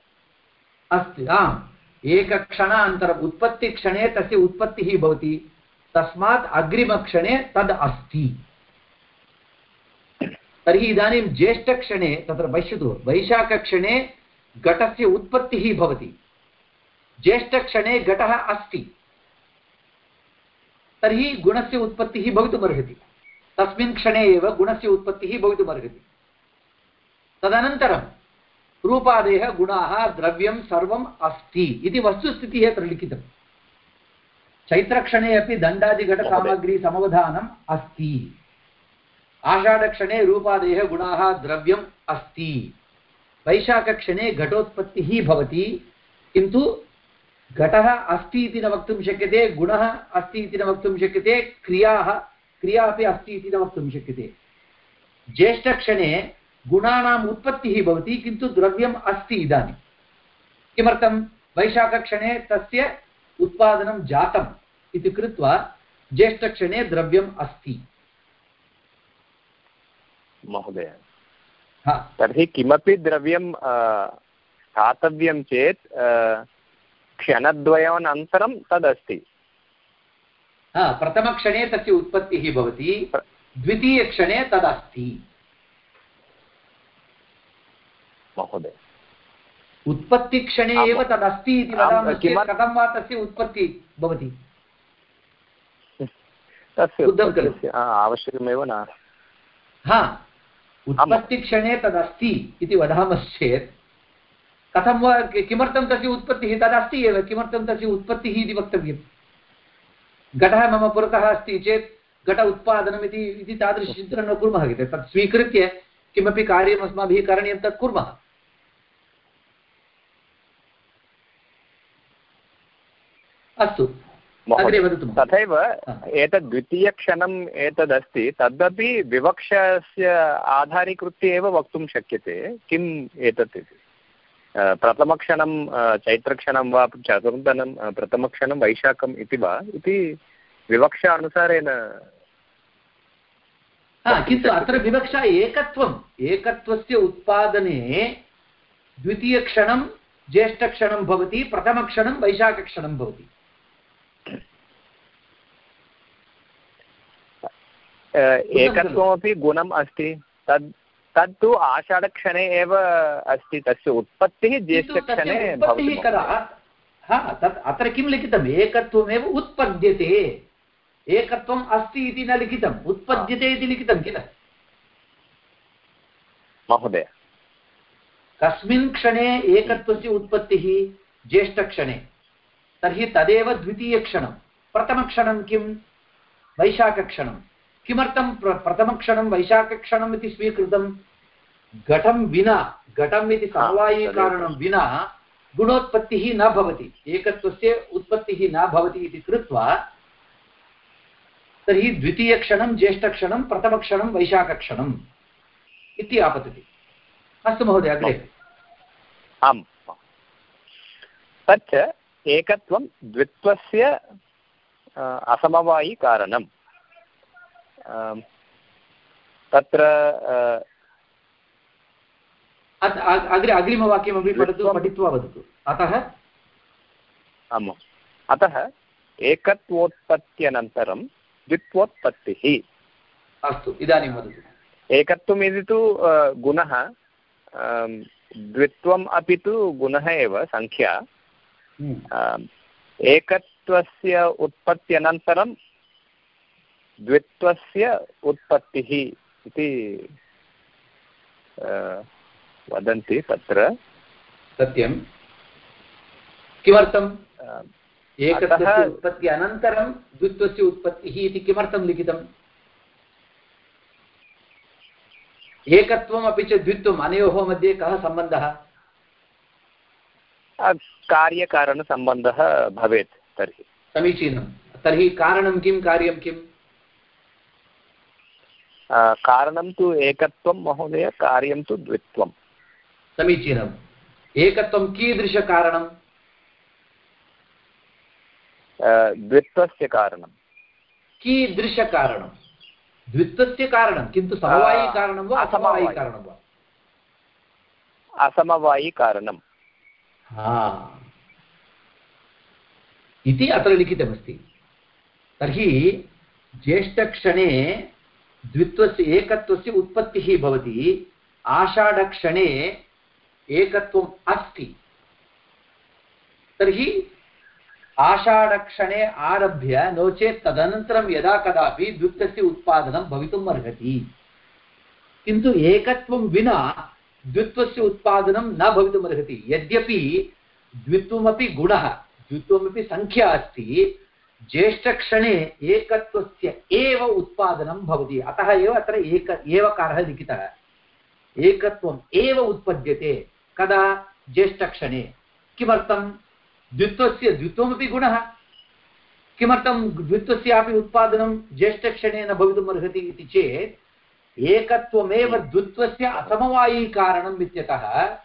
अस्ति आम्। एकक्षणानन्तरम् उत्पत्तिक्षणे तस्य उत्पत्तिः भवति। तस्मात् अग्रिमक्षणे तद् अस्ति। तर्हि इदानीं ज्येष्ठक्षणे तत्र पश्यतु वैशाखक्षणे घटस्य उत्पत्तिः भवति। ज्येष्ठक्षणे घटः अस्ति। तर्हि गुणस्य उत्पत्तिः भवितुमर्हति तस्मिन् क्षणे एव गुणस्य उत्पत्तिः भवितुमर्हति तदनन्तरं रूपादयः गुणाः द्रव्यं सर्वम् अस्ति इति वस्तुस्थितिः अत्र लिखितं। चैत्रक्षणे अपि दण्डादिघटसामग्री समवधानम् अस्ति। आषाढक्षणे रूपादयः गुणाः द्रव्यम् अस्ति। वैशाखक्षणे घटोत्पत्तिः भवति। किन्तु घटः अस्ति इति न वक्तुं शक्यते गुणः अस्ति इति न वक्तुं शक्यते क्रियाः क्रिया अपि अस्ति इति न वक्तुं शक्यते। ज्येष्ठक्षणे गुणानाम् उत्पत्तिः भवति किन्तु द्रव्यम् अस्ति इदानीं। किमर्थं? वैशाखक्षणे तस्य उत्पादनं जातम् इति कृत्वा ज्येष्ठक्षणे द्रव्यम् अस्ति। महोदय तर्हि किमपि द्रव्यं स्थातव्यं चेत् क्षणद्वयानन्तरं तदस्ति। प्रथमक्षणे तस्य उत्पत्तिः भवति द्वितीयक्षणे तदस्ति। महोदय। उत्पत्तिक्षणे एव तदस्ति इति वदामः कथं वा तस्य उत्पत्तिः भवति? तस्य आवश्यकमेव न। हा उत्पत्तिक्षणे तदस्ति इति वदामश्चेत् कथं वा किमर्थं तस्य उत्पत्तिः तदस्ति एव किमर्थं तस्य उत्पत्तिः इति वक्तव्यं। घटः मम पुरतः अस्ति चेत् घट उत्पादनम् इति इति तादृशचिन्तनं न कुर्मः इति। तत् स्वीकृत्य किमपि कार्यम् अस्माभिः करणीयं तत् कुर्मः। अस्तु। तथैव एतद् द्वितीयक्षणम् एतदस्ति। तदपि विवक्षस्य आधारीकृत्य एव वक्तुं शक्यते। किम् एतत् इति? प्रथमक्षणं चैत्रक्षणं वा चतुर्थनं अ, प्रथमक्षणं वैशाखम् इति वा? इति विवक्षा अनुसारेण किन्तु अत्र विवक्षा एकत्वम् एकत्वस्य उत्पादने द्वितीयक्षणं ज्येष्ठक्षणं भवति प्रथमक्षणं वैशाखक्षणं भवति। एकत्वमपि गुणम् अस्ति। तद् तत्तु आषाढक्षणे एव अस्ति तस्य उत्पत्तिः ज्येष्ठक्षणे भवति कदा? हा तत् अत्र किं लिखितम्? एकत्वमेव उत्पद्यते। एकत्वम् अस्ति इति न लिखितम्। उत्पद्यते इति लिखितं किल? महोदय। कस्मिन् क्षणे एकत्वस्य उत्पत्तिः ज्येष्ठक्षणे। तर्हि तदेव द्वितीयक्षणं प्रथमक्षणं किं वैशाखक्षणं किमर्थं प्र प्रथमक्षणं वैशाखक्षणम् इति स्वीकृतं? घटं विना घटम् इति समवायीकारणं विना गुणोत्पत्तिः न भवति। एकत्वस्य उत्पत्तिः न भवति इति कृत्वा तर्हि द्वितीयक्षणं ज्येष्ठक्षणं प्रथमक्षणं वैशाखक्षणम् इति आपतति। अस्तु महोदय अग्रे। आम् तच्च एकत्वं द्वित्वस्य असमवायिकारणम्। तत्र अग्रे अग्रिमवाक्यमपि पठतु पठित्वा वदतु। अतः? आम् अतः एकत्वोत्पत्त्यनन्तरं द्वित्वोत्पत्तिः। अस्तु इदानीं वदतु। एकत्वम् इति तु गुणः द्वित्वम् अपि तु गुणः एव सङ्ख्या एकत्वस्य उत्पत्त्यनन्तरं द्वित्वस्य उत्पत्तिः इति वदन्ति तत्र। सत्यं। किमर्थम्? एकत्वस्य उत्पत्ति अनन्तरं द्वित्वस्य उत्पत्तिः इति किमर्थं लिखितम्? एकत्वम् अपि च द्वित्वम् अनयोः मध्ये कः सम्बन्धः? कार्यकारणसम्बन्धः भवेत् तर्हि। समीचीनं तर्हि कारणं किं कार्यं किम्? कारणं तु एकत्वं महोदय कार्यं तु द्वित्वं समीचीनम्। एकत्वं कीदृशकारणं द्वित्वस्य कारणं कीदृशकारणं द्वित्वस्य कारणं किन्तु समवायिकारणं वा असमवायिकारणं वा? असमवायिकारणं हा। इति अत्र लिखितमस्ति। तर्हि ज्येष्ठक्षणे द्वित्वस्य एकत्वस्य उत्पत्तिः भवति। आषाढक्षणे एकत्वम् अस्ति। तर्हि आषाढक्षणे आरभ्य नो चेत् तदनन्तरं यदा कदापि द्वित्वस्य उत्पादनं भवितुम् अर्हति। किन्तु एकत्वं विना द्वित्वस्य उत्पादनं न भवितुम् अर्हति। यद्यपि द्वित्वमपि गुणः, द्वित्वमपि सङ्ख्या अस्ति ज्येष्ठक्षणे एकत्वस्य एव उत्पादनं भवति। अतः एव अत्र एक, एवकारः लिखितः। एकत्वम् एव उत्पद्यते। कदा? ज्येष्ठक्षणे। किमर्थं? द्वित्वस्य द्वित्वमपि गुणः। किमर्थं द्वित्वस्यापि उत्पादनं ज्येष्ठक्षणे न भवितुम् अर्हति इति चेत्, एकत्वमेव द्वित्वस्य असमवायीकारणम् इत्यतः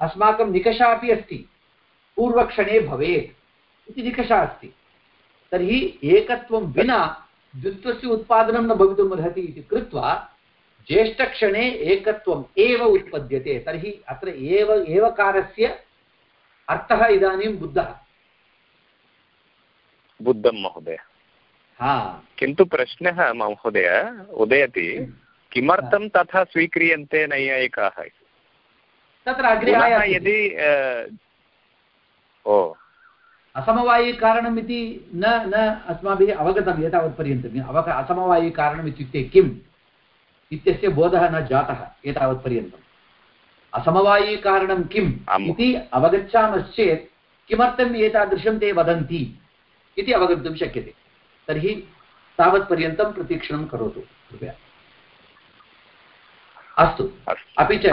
अस्माकं निकषा अपि अस्ति। पूर्वक्षणे भवेत् इति निकषा अस्ति। तर्हि एकत्वं विना द्वित्वस्य उत्पादनं न भवितुम् अर्हति इति कृत्वा ज्येष्ठक्षणे एकत्वम् एव उत्पद्यते। तर्हि अत्र एव एवकारस्य अर्थः इदानीं बुद्धः। बुद्धं महोदय। हा। किन्तु प्रश्नः महोदय उदयति किमर्थं तथा स्वीक्रियन्ते नैयायिकाः? तत्र अग्रे यदि ओ। असमवायिकारणम् इति न न अस्माभिः अवगतम् एतावत्पर्यन्तम्। अवग असमवायिकारणम् इत्युक्ते किम्? इत्यस्य बोधः न जातः एतावत्पर्यन्तम्। असमवायिकारणं किम्। इति अवगच्छामश्चेत् किमर्थम् एतादृशं ते वदन्ति इति अवगन्तुं शक्यते। तर्हि तावत्पर्यन्तं प्रतीक्षणं करोतु कृपया। अस्तु अस्तु। अपि च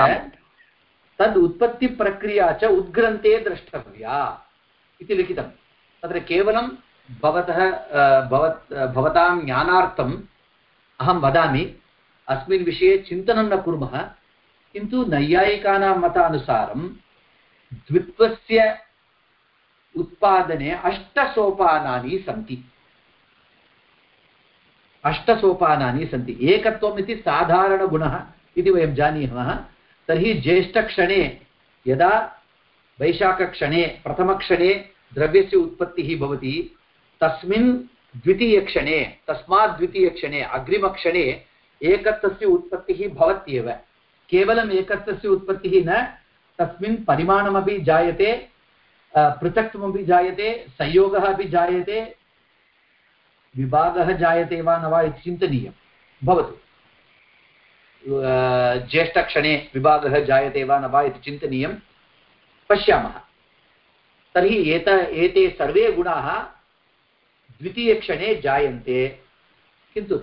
तद् उत्पत्तिप्रक्रिया च उद्ग्रन्थे द्रष्टव्या। इति लिखितं। तत्र केवलं भवतः भवत् भवतां ज्ञानार्थम् अहं वदामि, अस्मिन् विषये चिन्तनं न कुर्मः, किन्तु नैयायिकानां मतानुसारं द्वित्वस्य उत्पादने अष्टसोपानानि सन्ति। अष्टसोपानानि सन्ति। एकत्वम् इति साधारणगुणः इति वयं जानीमः। तर्हि ज्येष्ठक्षणे, यदा वैशाखक्षणे, प्रथमक्षणे द्रव्यस्य उत्पत्तिः भवति, तस्मिन् द्वितीयक्षणे तस्मात् द्वितीयक्षणे अग्रिमक्षणे एकत्वस्य उत्पत्तिः भवत्येव। केवलम् एकत्वस्य उत्पत्तिः न, तस्मिन् परिमाणमपि जायते पृथक्त्वमपि जायते, संयोगः अपि जायते, विभागः जायते वा न वा इति चिन्तनीयं। भवतु। ज्येष्ठक्षणे विभागः जायते वा न वा इति चिन्तनीयं। पश्यामः। तर्हि एत, एते सर्वे गुणाः द्वितीयक्षणे जायन्ते। किन्तु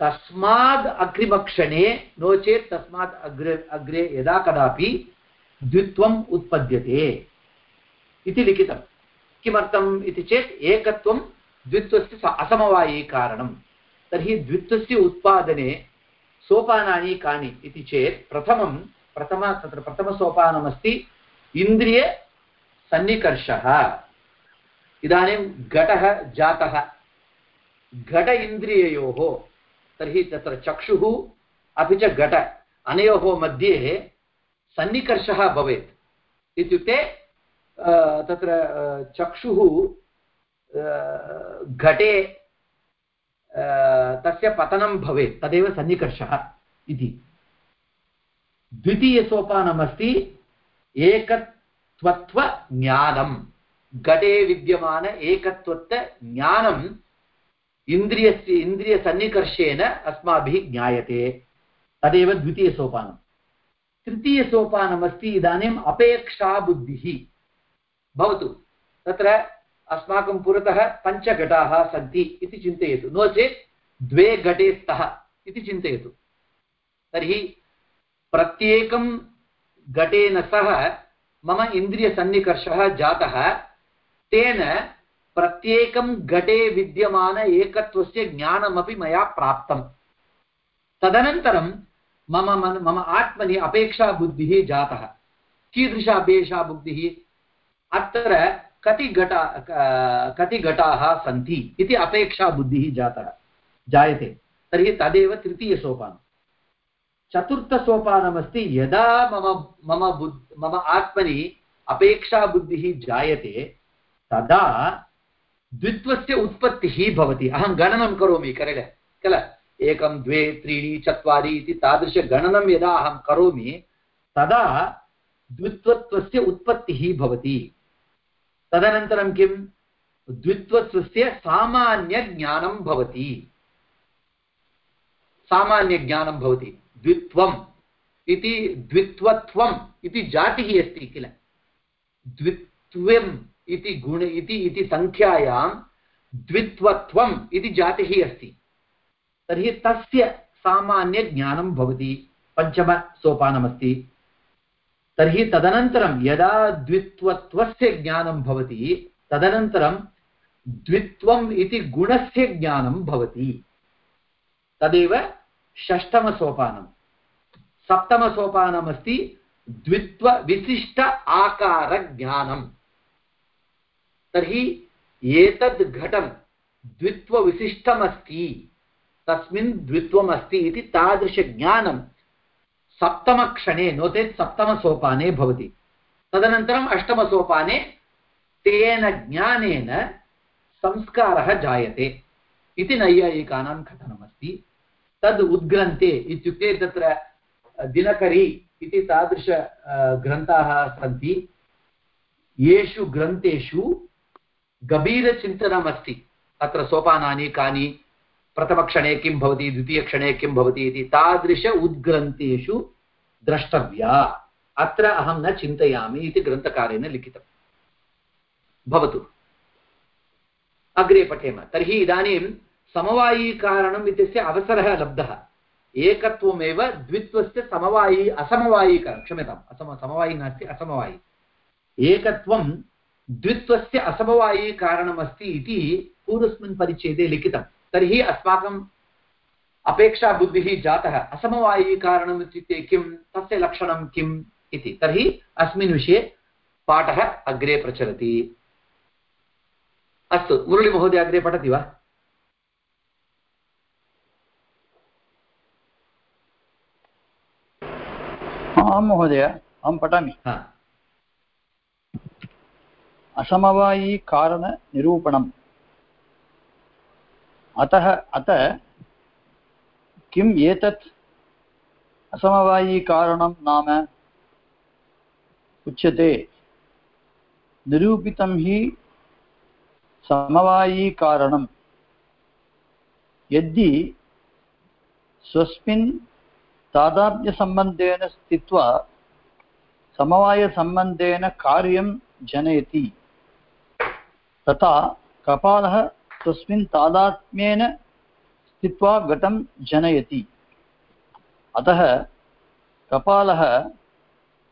तस्माद् अग्रिमक्षणे, नो चेत् तस्मात् अग्रे अग्रे यदा कदापि द्वित्वम् उत्पद्यते इति लिखितं। किमर्थम् इति चेत् एकत्वं द्वित्वस्य असमवायीकारणं तर्हि द्वित्वस्य उत्पादने सोपानानि कानि इति चेत् प्रथमं, प्रथम, तत्र प्रथमसोपानमस्ति इन्द्रियसन्निकर्षः इदानीं घटः जातः। घट इन्द्रिययोः, तर्हि तत्र चक्षुः, अपि च घट, अनयोः मध्ये सन्निकर्षः भवेत्। इत्युक्ते तत्र चक्षुः घटे तस्य पतनं भवेत्, तदेव सन्निकर्षः इति। द्वितीयसोपानमस्ति एकत्वत्वज्ञानं घटे विद्यमान एकत्वत्वज्ञानम् इन्द्रियस्य इन्द्रियसन्निकर्षेण अस्माभिः ज्ञायते तदेव द्वितीयसोपानं तृतीयसोपानमस्ति इदानीम् अपेक्षाबुद्धिः भवतु तत्र अस्माकं पुरतः पञ्चघटाः सन्ति इति चिन्तयतु. नो चेत् द्वे घटे स्तः इति चिन्तयतु. तर्हि प्रत्येकं घटेन सह मम इन्द्रियसन्निकर्षः जातः, तेन प्रत्येकं घटे विद्यमान एकत्वस्य ज्ञानमपि मया प्राप्तं तदनन्तरं मम मन, मम आत्मनि अपेक्षाबुद्धिः जातः। कीदृश अपेक्षाबुद्धिः अत्र कति घटा कति घटाः सन्ति इति अपेक्षाबुद्धिः जातः। जायते। तर्हि तदेव तृतीयसोपानं चतुर्थसोपानमस्ति, यदा मम मम बुद्, मम आत्मनि अपेक्षाबुद्धिः जायते, तदा द्वित्वस्य उत्पत्तिः भवति। अहं गणनं करोमि किल किल। एकं, द्वे, त्रीणि, चत्वारि इति तादृशगणनं यदा अहं करोमि, तदा द्वित्वत्वस्य उत्पत्तिः भवति। तदनन्तरं किं? द्वित्वत्वस्य सामान्यज्ञानं भवति। सामान्यज्ञानं भवति। द्वित्वम् इति द्वित्वत्वम् इति जातिः अस्ति किल? द्वित्वम् इति गुण इति इति सङ्ख्यायां द्वित्वत्वम् इति जातिः अस्ति। तर्हि तस्य सामान्यज्ञानं भवति, पञ्चमसोपानमस्ति। तर्हि तदनन्तरं यदा द्वित्वत्वस्य ज्ञानं भवति, तदनन्तरं द्वित्वम् इति गुणस्य ज्ञानं भवति। तदेव षष्ठमसोपानं सप्तमसोपानमस्ति द्वित्वविशिष्ट आकारज्ञानं तर्हि एतद् घटं द्वित्वविशिष्टमस्ति, तस्मिन् द्वित्वमस्ति इति तादृशज्ञानं सप्तमक्षणे, नो चेत् सप्तमसोपाने भवति। तदनन्तरम् अष्टमसोपाने तेन ज्ञानेन संस्कारः जायते इति नैयायिकानां कथनमस्ति। तद् उद्ग्रन्थे इत्युक्ते तत्र दिनकरी इति तादृश ग्रन्थाः सन्ति। येषु ग्रन्थेषु गभीरचिन्तनमस्ति। अत्र सोपानानि, कानि, प्रथमक्षणे किं भवति, द्वितीयक्षणे किं भवति इति तादृश उद्ग्रन्थेषु द्रष्टव्या। अत्र अहं न चिन्तयामि इति ग्रन्थकारेण लिखितं। भवतु। अग्रे पठेम। तर्हि इदानीं समवायीकारणम् इत्यस्य अवसरः लब्धः। एकत्वमेव द्वित्वस्य समवायी असमवायीकरणं क्षम्यताम्, असम, समवायी नास्ति, असमवायी। एकत्वं द्वित्वस्य असमवायीकारणमस्ति इति पूर्वस्मिन् परिच्छेदे लिखितं तर्हि अस्माकम् अपेक्षा बुद्धिः जातः। असमवायिकारणम् इत्युक्ते किं तस्य लक्षणं किम् इति। तर्हि अस्मिन् विषये पाठः अग्रे प्रचलति। अस्तु, मुरळीमहोदय अग्रे पठति वा? आं महोदय अहं पठामि। असमवायिकारणनिरूपणम् अतः अत किम् एतत् असमवायिकारणं नाम उच्यते? निरूपितं हि समवायिकारणं यदि स्वस्मिन् तादात्म्यसम्बन्धेन स्थित्वा समवायसम्बन्धेन कार्यं जनयति। तथा कपालः तस्मिन् तादात्म्येन स्थित्वा घटं जनयति। अतः कपालः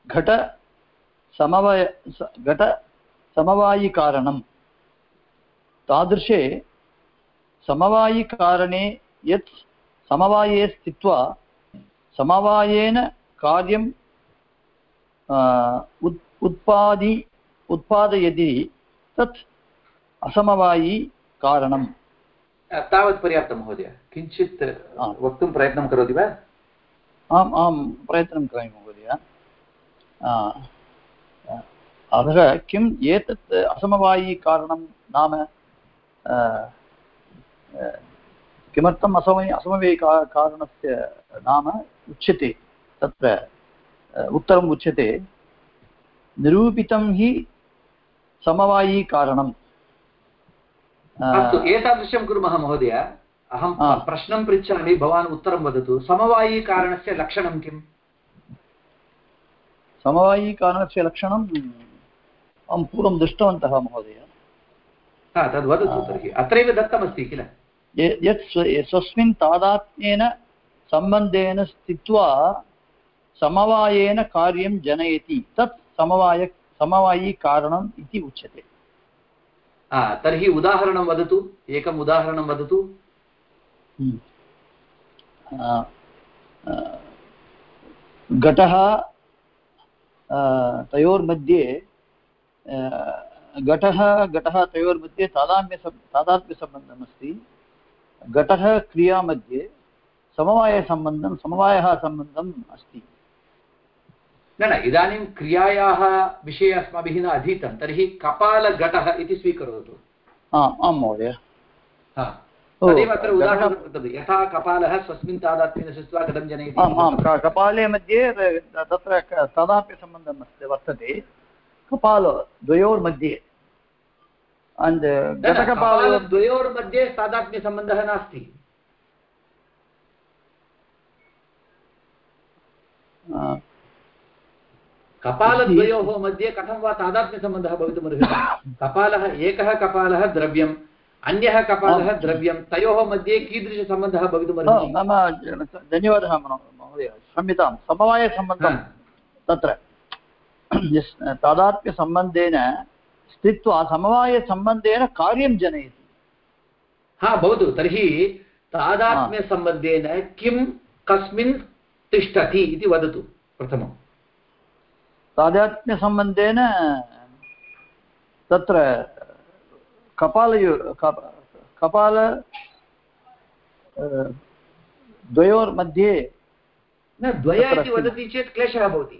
घटसमवय घटसमवायिकारणं तादृशे समवायिकारणे यत् समवाये स्थित्वा समवायेन कार्यं उत् उत्पादि उत्पादयति तत् असमवायी कारणम्। तावत् पर्याप्तं महोदय। किञ्चित् वक्तुं प्रयत्नं करोति वा? आम् आं प्रयत्नं करोमि महोदय। अतः किम् एतत् असमवायिकारणं नाम किमर्थम् असमय असमवायि कारणस्य नाम उच्यते तत्र उत्तरम् उच्यते निरूपितं हि समवायिकारणम् अस्तु एतादृशं कुर्मः महोदय। अहं प्रश्नं पृच्छामि भवान् उत्तरं वदतु। समवायिकारणस्य लक्षणं किम्? समवायिकारणस्य लक्षणं अहं पूर्वं दृष्टवन्तः महोदय। हा तद् तर्हि। अत्रैव दत्तमस्ति किल? यत् स्वस्मिन् तादात्म्येन सम्बन्धेन स्थित्वा समवायेन कार्यं जनयति। तत् समवाय समवायिकारणम् इति उच्यते। तर्हि उदाहरणं वदतु एकम् उदाहरणं वदतु। घटः तयोर्मध्ये घटः घटः तयोर्मध्ये तादात्म्य तादात्म्यसम्बन्धम् अस्ति घटः क्रियामध्ये समवायसम्बन्धं समवायः सम्बन्धम् अस्ति। न न इदानीं क्रियायाः विषये अस्माभिः न अधीतं तर्हि कपालघटः इति स्वीकरोतु। आं महोदय। तदेव अत्र उदाहरणं वर्तते। यथा कपालः स्वस्मिन् तादात्म्येन सृष्ट्वा घटं जनयति आम् आं कपाले मध्ये तत्र तादात्म्यसम्बन्धम् अस्ति वर्तते। कपाल द्वयोर्मध्ये। द्वयोर्मध्ये तादात्म्यसम्बन्धः नास्ति। कपालद्वयोः मध्ये कथं वा तादात्म्यसम्बन्धः भवितुमर्हति कपालः एकः कपालः द्रव्यम् अन्यः कपालः द्रव्यं तयोः मध्ये कीदृशसम्बन्धः भवितुमर्हति नाम धन्यवादः महोदय क्षम्यतां समवायसम्बन्धं तत्र। तादात्म्यसम्बन्धेन स्थित्वा समवायसम्बन्धेन कार्यं जनयति। हा भवतु तर्हि तादात्म्यसम्बन्धेन किं कस्मिन् तिष्ठति इति वदतु प्रथमम्। तादात्म्यसम्बन्धेन तत्र कपालयो कपाल द्वयोर्मध्ये न द्वय इति वदति चेत् क्लेशः भवति।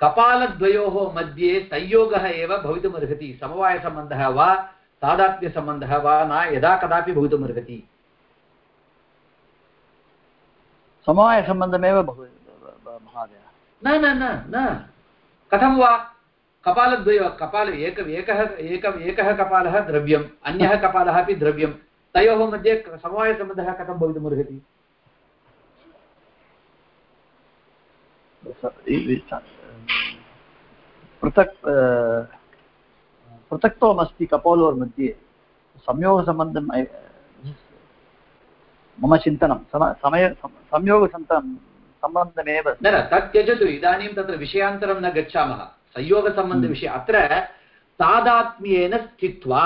कपालद्वयोः मध्ये संयोगः एव भवितुमर्हति समवायसम्बन्धः वा तादात्म्यसम्बन्धः वा न यदा कदापि भवितुमर्हति। समवायसम्बन्धमेव महोदय न न न न। कथं वा? कपालद्वयो कपाल एक एकः एक एकः कपालः द्रव्यम् अन्यः कपालः अपि द्रव्यं तयोः मध्ये समवायसम्बन्धः कथं भवितुमर्हति पृथक् पृथक्त्वमस्ति कपोलोर्मध्ये। संयोगसम्बन्धं मम चिन्तनं। सम समय संयोगसन्तं सम्बन्धमेव न न तत् त्यजतु। इदानीं तत्र विषयान्तरं न गच्छामः। संयोगसम्बन्धविषये अत्र तादात्म्येन स्थित्वा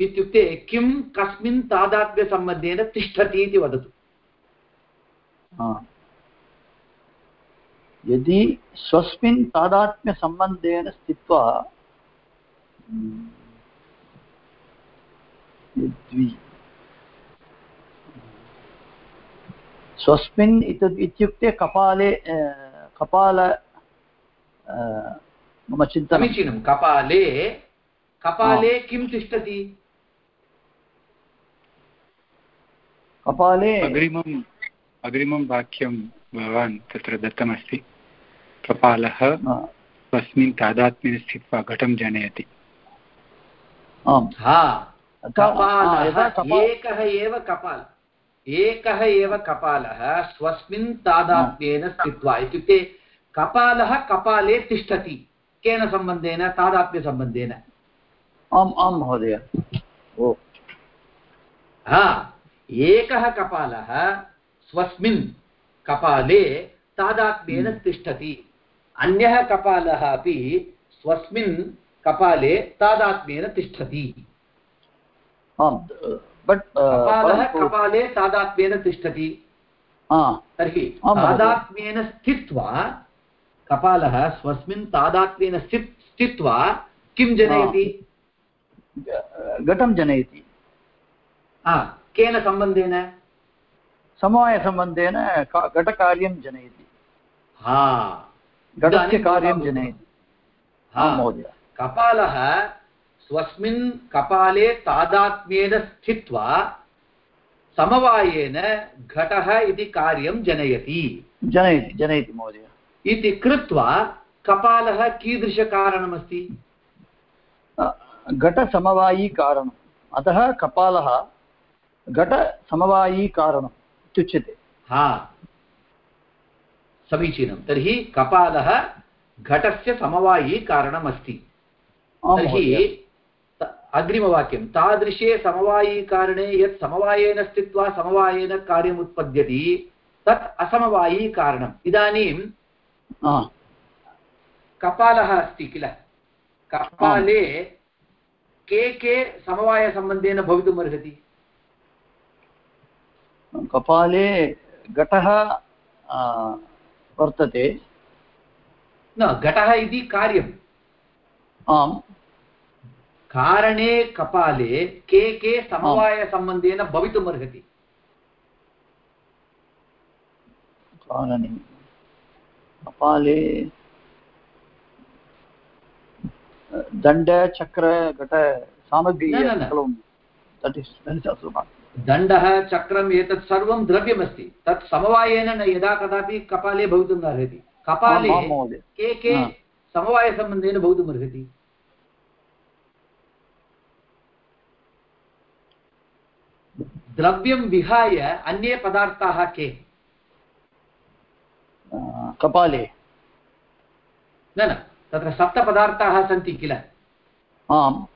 इत्युक्ते किं कस्मिन् तादात्म्यसम्बन्धेन तिष्ठति इति वदतु। यदि स्वस्मिन् तादात्म्यसम्बन्धेन स्थित्वा द्वि स्वस्मिन् इत्युक्ते कपाले कपाल मम चिन्तनं समीचीनं कपाले कपाले किं तिष्ठति? कपाले अग्रिमम् अग्रिमं वाक्यं भवान् तत्र दत्तमस्ति। कपालः स्वस्मिन् तादात्म्येन स्थित्वा घटं जनयति। आम्। हा। कपालः एकः एव कपाल। एकः एव कपालः स्वस्मिन् तादात्म्येन स्थित्वा। इत्युक्ते कपालः कपाले तिष्ठति केन सम्बन्धेन? तादात्म्यसम्बन्धेन। आम् आं महोदय। हा एकः कपालः स्वस्मिन् कपाले तादात्म्येन हम्म। तिष्ठति। अन्यः कपालः अपि स्वस्मिन् कपाले तादात्म्येन तिष्ठति। कपालः कपाले तादात्म्येन तिष्ठति। तर्हि तादात्म्येन स्थित्वा कपालः स्वस्मिन् तादात्म्येन स्थित् स्थित्वा किं जनयति? घटं जनयति। केन सम्बन्धेन? समवायसम्बन्धेन घटकार्यं जनयति। हा। घटस्य कार्यं जनयति। महोदय। कपालः स्वस्मिन् कपाले तादात्म्येन स्थित्वा समवायेन घटः इति कार्यं जनयति। जनयति जनयति महोदय। इति कृत्वा कपालः कीदृशकारणमस्ति? घटसमवायीकारणम्। अतः कपालः घटसमवायीकारणम् इत्युच्यते। हा। समीचीनं। तर्हि कपालः घटस्य समवायीकारणमस्ति। तर्हि अग्रिमवाक्यं तादृशे समवायीकारणे यत् समवायेन स्थित्वा समवायेन कार्यम् उत्पद्यति तत् असमवायीकारणम् इदानीं कपालः अस्ति किल? कपाले के के समवायसम्बन्धेन भवितुम् अर्हति? कपाले घटः वर्तते। न घटः इति कार्यम्। आम्। कारणे कपाले के के समवायसम्बन्धेन भवितुम् अर्हति। कारणे कपाले दण्डचक्रघट सामग्री दण्डः चक्रम् एतत् सर्वं द्रव्यमस्ति। तत् समवायेन न यदा कदापि कपाले भवितुं न अर्हति। कपाले के के समवायसम्बन्धेन भवितुम् द्रव्यं विहाय अन्ये पदार्थाः के? कपाले। न न तत्र सप्तपदार्थाः सन्ति किल? आम्।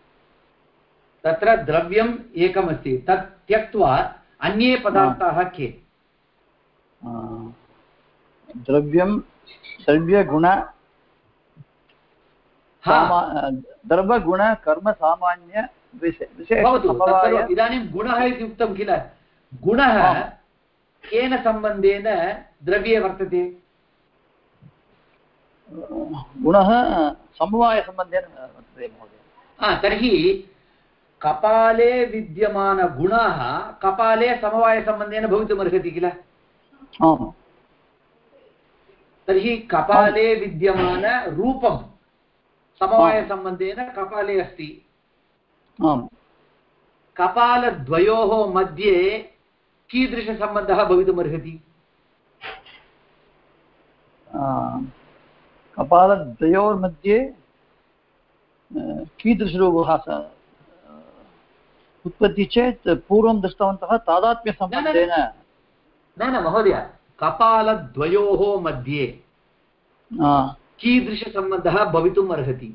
तत्र द्रव्यम् एकमस्ति। तत् त्यक्त्वा अन्ये पदार्थाः के? द्रव्यं द्रव्यगुण द्रव्यगुणकर्मसामान्य इदानीं गुणः इति उक्तं किल? गुणः केन सम्बन्धेन द्रव्ये वर्तते? गुणः समवायसम्बन्धेन वर्तते महोदय। तर्हि कपाले विद्यमानगुणाः कपाले समवायसम्बन्धेन भवितुमर्हति किल? तर्हि कपाले विद्यमानरूपं समवायसम्बन्धेन कपाले अस्ति। आम्। कपालद्वयोः मध्ये कीदृशसम्बन्धः भवितुमर्हति कपालद्वयोर्मध्ये कीदृशरूपः उत्पत्ति चेत् पूर्वं दृष्टवन्तः तादात्म्यसम्बन्धेन। न न महोदय कपालद्वयोः मध्ये कीदृशसम्बन्धः भवितुम् अर्हति?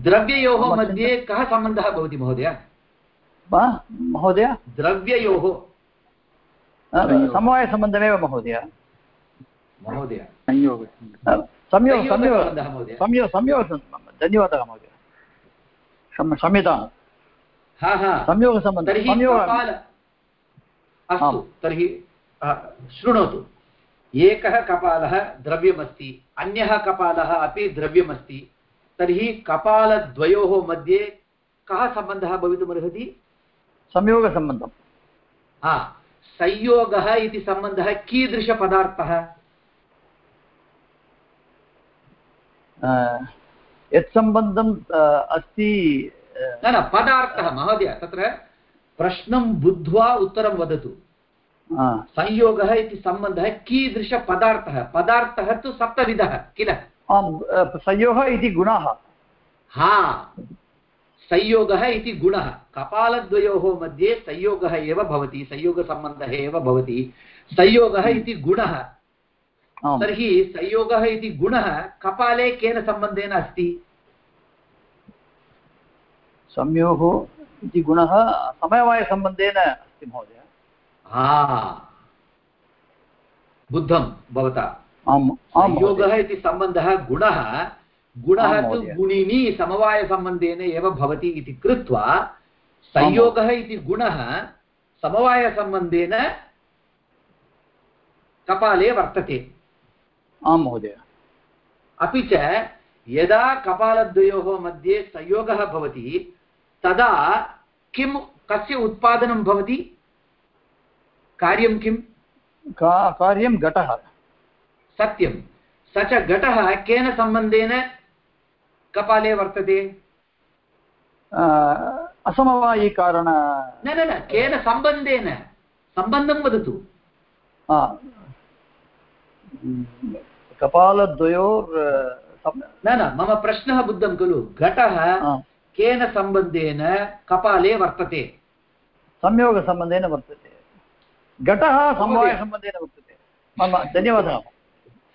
द्रव्ययोः मध्ये कः सम्बन्धः भवति महोदय? महोदय? द्रव्ययोः। समवायसम्बन्धमेव महोदय। महोदय। संयोग। संयोग संयोग संयोगसम्बन्धः महोदय। संयोग संयोग धन्यवादः महोदय। क्षम क्षम्यतां हा हा। संयोगसम्बन्धः अस्तु। तर्हि शृणोतु। एकः कपालः द्रव्यमस्ति अन्यः कपालः अपि द्रव्यमस्ति। तर्हि कपालद्वयोः मध्ये कः सम्बन्धः भवितुमर्हति संयोगसम्बन्धं हा संयोगः इति सम्बन्धः कीदृशपदार्थः? यत् सम्बन्धम् अस्ति न न पदार्थः महोदय तत्र प्रश्नं बुद्ध्वा उत्तरं वदतु। संयोगः इति सम्बन्धः कीदृशपदार्थः? पदार्थः तु सप्तविधः किल? संयोगः इति गुणः। हा संयोगः इति गुणः। कपालद्वयोः मध्ये संयोगः एव भवति संयोगसम्बन्धः एव भवति। संयोगः इति गुणः। तर्हि संयोगः इति गुणः कपाले केन सम्बन्धेन अस्ति? संयोगः इति गुणः समवायसम्बन्धेन अस्ति महोदय। हा। बुद्धं भवता। आम् संयोगः इति सम्बन्धः गुणः गुणः तु। गुणिनी समवायसम्बन्धेन एव भवति इति कृत्वा संयोगः इति गुणः समवायसम्बन्धेन कपाले वर्तते। आं महोदय। अपि च यदा कपालद्वयोः मध्ये संयोगः भवति तदा किं कस्य उत्पादनं भवति? कार्यं किं का कार्यं घटः सत्यं। स च घटः केन सम्बन्धेन कपाले वर्तते? असमवायिकारण न न न केन सम्बन्धेन? सम्बन्धं वदतु। कपालद्वयोर् न न मम प्रश्नः बुद्धं खलु। घटः केन सम्बन्धेन कपाले वर्तते? संयोगसम्बन्धेन वर्तते। घटः समवायसम्बन्धेन वर्तते। मम धन्यवादः।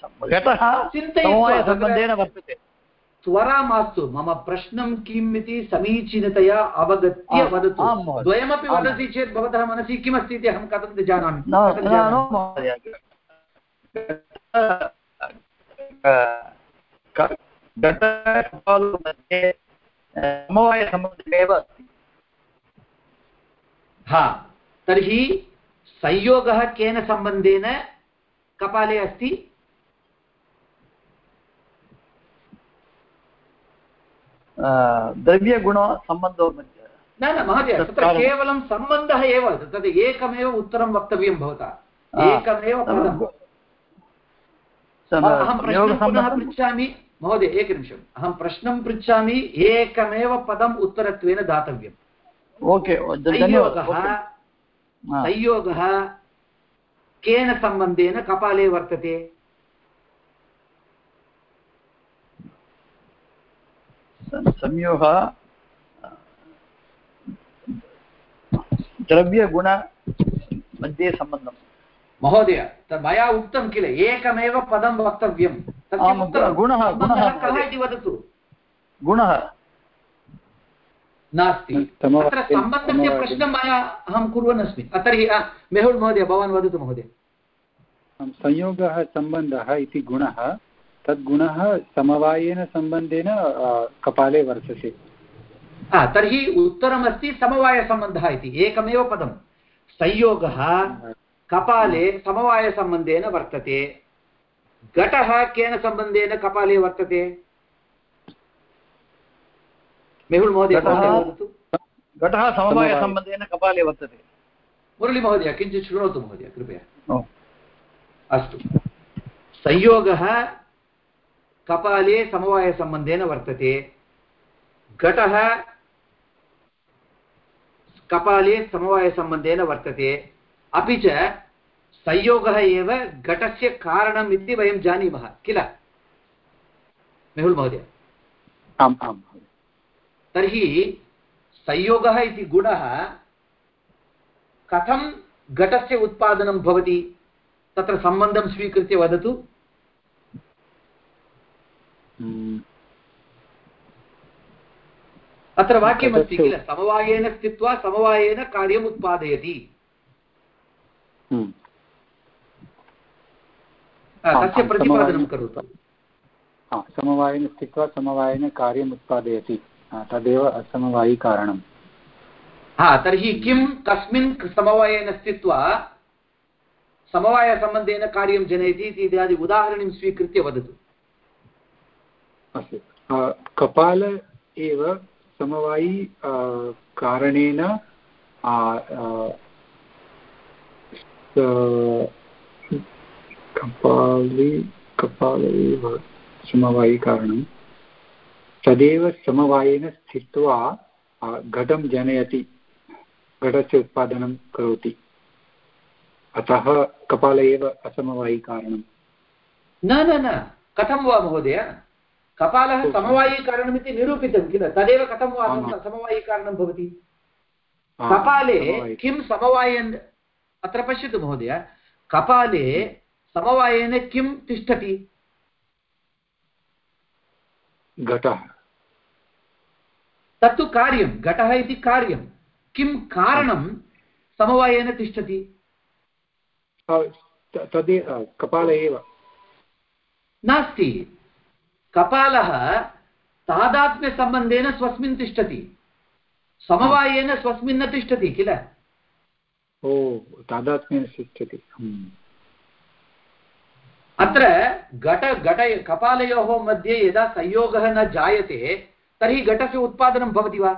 घटः चिन्तयित्वा समवायसम्बन्धेन वर्तते। त्वरा मास्तु मम प्रश्नं किम् इति समीचीनतया अवगत्य वदतु। द्वयमपि वदति चेत् भवतः मनसि किमस्ति इति अहं कथं जानामि। न जानामि? नो समवायसम्बन्धः एव अस्ति हा तर्हि संयोगः केन सम्बन्धेन कपाले अस्ति अ, द्रव्यगुणसम्बन्धो मध्ये न न महोदय तत् तत्र केवलं सम्बन्धः एव तद् एकमेव उत्तरं वक्तव्यं भवता एकमेव अहं प्रश्नं पुनः पृच्छामि महोदय एकनिमिषम् अहं प्रश्नं पृच्छामि एकमेव पदम् उत्तरत्वेन दातव्यम् ओके संयोगः संयोगः केन सम्बन्धेन कपाले वर्तते संयोगः द्रव्यगुण मध्ये सम्बन्धं महोदय मया उक्तं किल? एकमेव पदं वक्तव्यं। गुणः- गुणः। कः। इति वदतु। गुणः। नास्ति। अत्र सम्बन्धस्य प्रश्नं मया अहं कुर्वन् अस्मि तर्हि मेहुल् महोदय भवान् वदतु महोदय। संयोगः सम्बन्धः इति गुणः। तद्गुणः समवायेन सम्बन्धेन कपाले वर्तते। हा तर्हि उत्तरमस्ति समवायसम्बन्धः इति एकमेव पदं संयोगः कपाले समवायसम्बन्धेन वर्तते। घटः केन सम्बन्धेन कपाले वर्तते? मेहुल् महोदय घटः- समवायसम्बन्धेन कपाले वर्तते। मुरळीमहोदय किञ्चित् शृणोतु महोदय कृपया। अस्तु। संयोगः कपाले समवायसम्बन्धेन वर्तते। घटः कपाले समवायसम्बन्धेन वर्तते। अपि च संयोगः एव घटस्य कारणम् इति वयं जानीमः किल? मेहुल् महोदय। आम् आम् तर्हि संयोगः इति गुणः कथं घटस्य उत्पादनं भवति? तत्र सम्बन्धं स्वीकृत्य वदतु। अत्र वाक्यमस्ति किल? समवायेन स्थित्वा समवायेन कार्यम् उत्पादयति। हम्म, तस्य प्रतिपादनं करोतु। समवायेन स्थित्वा समवायेन कार्यम् उत्पादयति। तदेव असमवायिकारणं हा तर्हि किं कस्मिन् समवायेन स्थित्वा समवायसम्बन्धेन कार्यं जनयति इति इत्यादि उदाहरणं स्वीकृत्य वदतु। अस्तु। कपाल एव समवायी कारणेन कपाली, कपाल एव समवायिकारणं तदेव समवायेन स्थित्वा घटं जनयति, घटस्य उत्पादनं करोति। अतः कपाल एव असमवायिकारणं न न न, कथं वा महोदय? कपालः समवायिकारणमिति निरूपितं किल? तदेव कथं वा समवायिकारणं भवति? कपाले किं समवायेन अत्र पश्यतु महोदय। कपाले समवायेन किं तिष्ठति? घटः। तत्तु कार्यं घटः इति कार्यं। किं कारणं समवायेन तिष्ठति? तदेव कपाल एव। नास्ति। कपालः तादात्म्यसम्बन्धेन स्वस्मिन् तिष्ठति। समवायेन स्वस्मिन् न तिष्ठति किल? ओ तादात्म्येन तिष्ठति। अत्र घट घट कपालयोः मध्ये यदा संयोगः न जायते तर्हि घटस्य उत्पादनं भवति वा?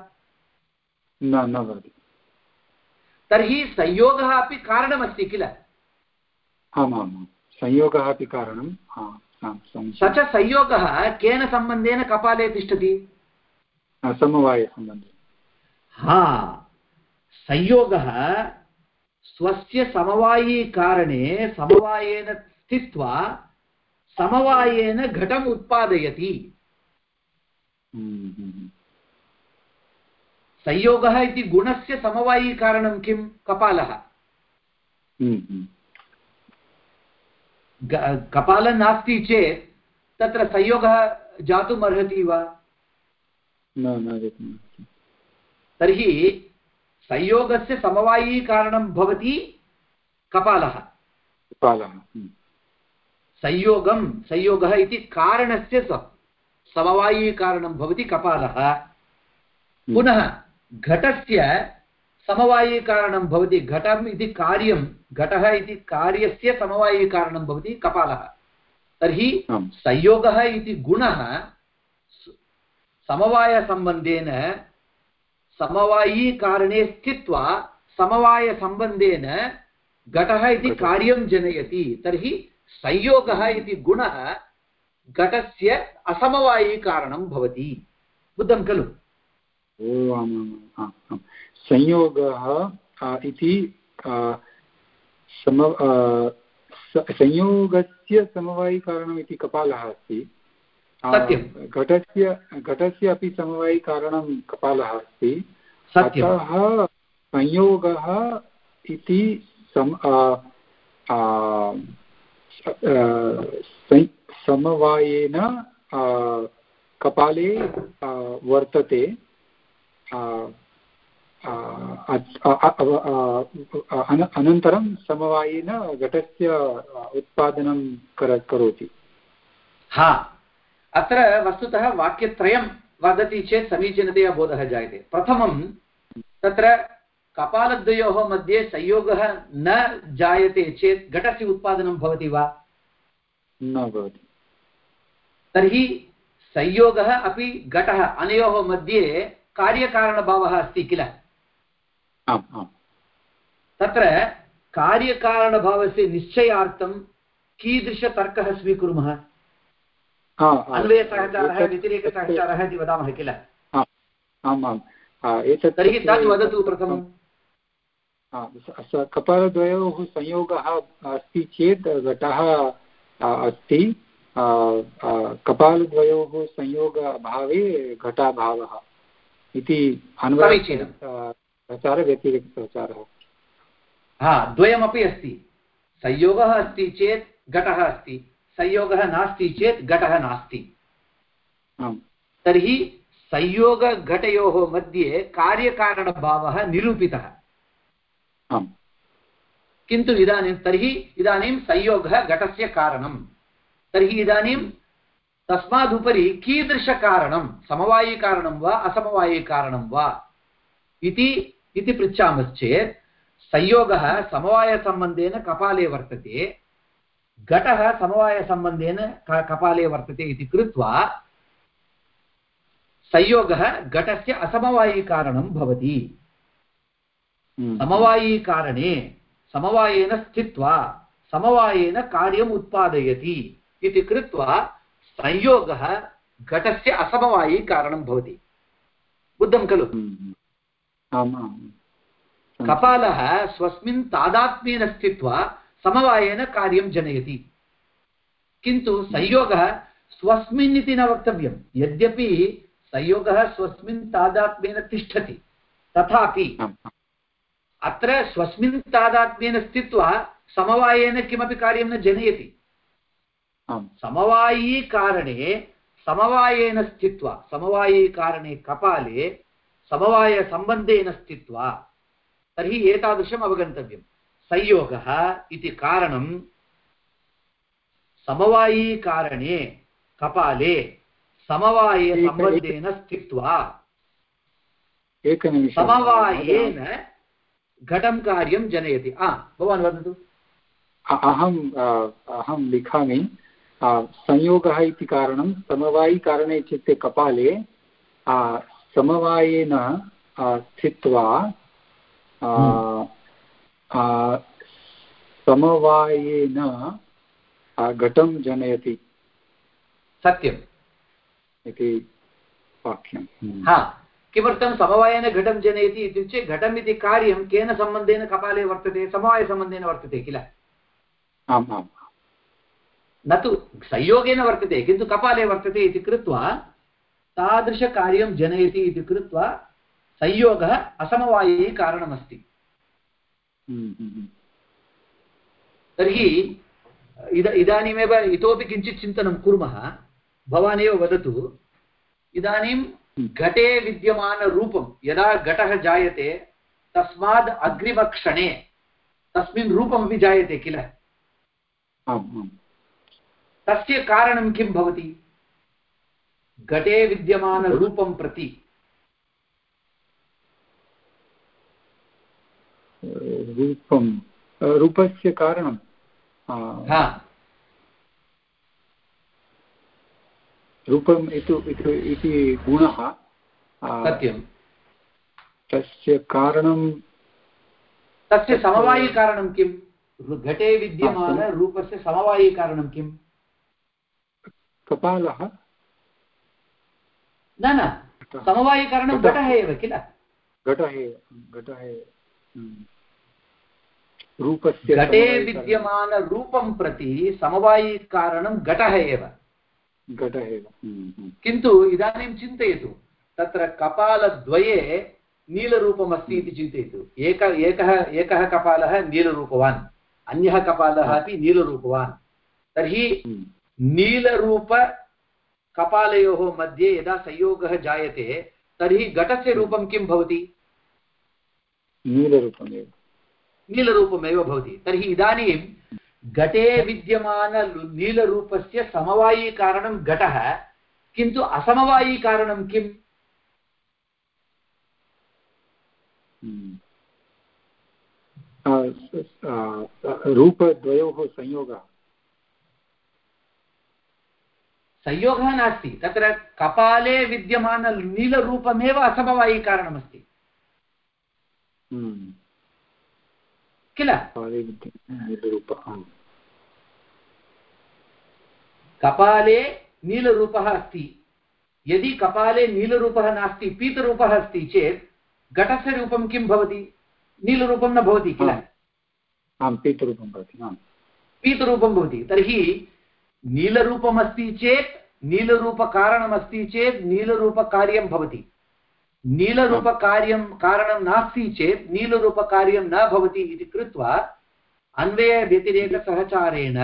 न न भवति। तर्हि संयोगः अपि कारणमस्ति किल? आमां संयोगः अपि कारणं स च संयोगः केन सम्बन्धेन कपाले तिष्ठति? समवायसम्बन्धे हा संयोगः स्वस्य समवायीकारणे समवायेन स्थित्वा समवायेन घटम् उत्पादयति। हम्म, हम्म, हम्म। संयोगः इति गुणस्य समवायीकारणं किं? कपालः। कपालः नास्ति चेत् तत्र संयोगः जातुम् अर्हति वा तर्हि संयोगस्य समवायीकारणं भवति कपालः। संयोगं संयोगः इति कारणस्य समवायीकारणं भवति कपालः। पुनः घटस्य समवायीकारणं भवति घटम् इति कार्यं घटः इति कार्यस्य समवायीकारणं भवति कपालः। तर्हि संयोगः इति गुणः समवायसम्बन्धेन समवायीकारणे स्थित्वा समवायसम्बन्धेन घटः इति कार्यं जनयति। तर्हि संयोगः इति गुणः घटस्य असमवायीकारणं भवति। बुद्धं खलु? ओ आमाम् संयोगः इति सम संयोगस्य समवायिकारणम् इति कपालः अस्ति। घटस्य घटस्य अपि समवायिकारणं कपालः अस्ति। अतः संयोगः इति सम समवायेन कपाले वर्तते। अनन्तरं समवायेन घटस्य उत्पादनं कर करोति। हा। अत्र वस्तुतः वाक्यत्रयं वदति चेत् समीचीनतया बोधः जायते। प्रथमं तत्र कपालद्वयोः मध्ये संयोगः न जायते चेत् घटस्य उत्पादनं भवति वा? न भवति। तर्हि संयोगः अपि घटः अनयोः मध्ये कार्यकारणभावः अस्ति किल? तत्र कार्यकारणभावस्य निश्चयार्थं कीदृशतर्कः स्वीकुर्मः? अन्वयसहचारः व्यतिरेकसहचारः इति वदामः किल? आम् तर्हि तद् वदतु प्रथमम्। कपालद्वयोः संयोगः अस्ति चेत् घटः अस्ति। कपालद्वयोः संयोगभावे घटाभावः इति अन्वयसहचारव्यतिरिक्तसहचारः हा। द्वयमपि अस्ति। संयोगः अस्ति चेत् घटः अस्ति। संयोगः नास्ति चेत् घटः नास्ति। तर्हि संयोगघटयोः मध्ये कार्यकारणभावः निरूपितः। किन्तु इदानीं तर्हि इदानीं संयोगः घटस्य कारणं तर्हि इदानीं तस्मादुपरि कीदृशकारणं? समवायिकारणं वा असमवायिकारणं वा? इति इति पृच्छामश्चेत् संयोगः समवायसम्बन्धेन कपाले वर्तते घटः समवायसम्बन्धेन कपाले वर्तते इति कृत्वा संयोगः घटस्य असमवायिकारणं भवति हम्म। समवायीकारणे समवायेन स्थित्वा समवायेन कार्यम् उत्पादयति इति कृत्वा संयोगः घटस्य असमवायीकारणं भवति बुद्धं खलु हम्म। आम् आम् कपालः स्वस्मिन् तादात्म्येन स्थित्वा समवायेन कार्यं जनयति। किन्तु संयोगः स्वस्मिन् इति न वक्तव्यं यद्यपि संयोगः स्वस्मिन् तादात्म्येन तिष्ठति तथापि अत्र स्वस्मिन् तादात्म्येन स्थित्वा समवायेन किमपि कार्यं न जनयति। समवायीकारणे समवायेन स्थित्वा समवायीकारणे कपाले समवायसम्बन्धेन स्थित्वा तर्हि एतादृशम् अवगन्तव्यं संयोगः इति कारणं समवायीकारणे कपाले समवायसम्बन्धेन स्थित्वा। समवायेन घटं कार्यं जनयति। आ भवान् वदतु। अहम् अहं लिखामि। संयोगः इति कारणं समवायिकारणे इत्युक्ते कपाले समवायेन स्थित्वा समवायेन घटं जनयति सत्यम्। इति वाक्यं। हा किमर्थं समवायेन घटं जनयति इत्युक्ते घटम् इति कार्यं केन सम्बन्धेन कपाले वर्तते समवायसम्बन्धेन वर्तते किल? आम् आम्। न तु संयोगेन वर्तते किन्तु कपाले वर्तते इति कृत्वा तादृशकार्यं जनयति इति कृत्वा संयोगः असमवाये कारणमस्ति। हम्म, हम्म, हम्म। तर्हि इद इदानीमेव इतोपि किञ्चित् चिन्तनं कुर्मः भवानेव वदतु इदानीं घटे विद्यमानरूपं यदा घटः जायते तस्माद् अग्रिमक्षणे तस्मिन् रूपमपि जायते किल? तस्य कारणं किं भवति? घटे विद्यमानरूपं प्रति। रूपं रूपस्य कारणं। हा। रूपम् इति इति- इति गुणः सत्यं तस्य कारणं तस्य समवायिकारणं किं? घटे विद्यमानरूपस्य समवायिकारणं किम् कपालः न न समवायिकारणं घटः। एव किल? घटः एव घटः एव। हम्म। रूपस्य घटे विद्यमानरूपं प्रति समवायिकारणं घटः एव। घटः एव। हम्म, हम्म। किन्तु इदानीं चिन्तयतु तत्र कपालद्वये नीलरूपमस्ति इति चिन्तयतु। एक एकः एकः कपालः नीलरूपवान् अन्यः कपालः अपि नीलरूपवान्। तर्हि हम्म। नीलरूपकपालयोः मध्ये यदा संयोगः जायते तर्हि घटस्य रूपं किं भवति? नीलरूपमेव। नीलरूपमेव भवति। तर्हि इदानीं घटे विद्यमान नीलरूपस्य समवायीकारणं घटः किन्तु असमवायीकारणं किम्? हम्म। रूपद्वयोः संयोगः। संयोगः नास्ति। तत्र कपाले विद्यमाननीलरूपमेव असमवायीकारणमस्ति हम्म। किल? कपाले नीलरूपः अस्ति। यदि कपाले नीलरूपः नास्ति पीतरूपः अस्ति चेत् घटस्य रूपं किं भवति? नीलरूपं न भवति किल? आं पीतरूपं भवति पीतरूपं भवति। तर्हि नीलरूपमस्ति चेत् नीलरूपकारणमस्ति चेत् नीलरूपकार्यं भवति। नीलरूपकार्यं कारणं नास्ति चेत् नीलरूपकार्यं न भवति इति कृत्वा अन्वयव्यतिरेकसहचारेण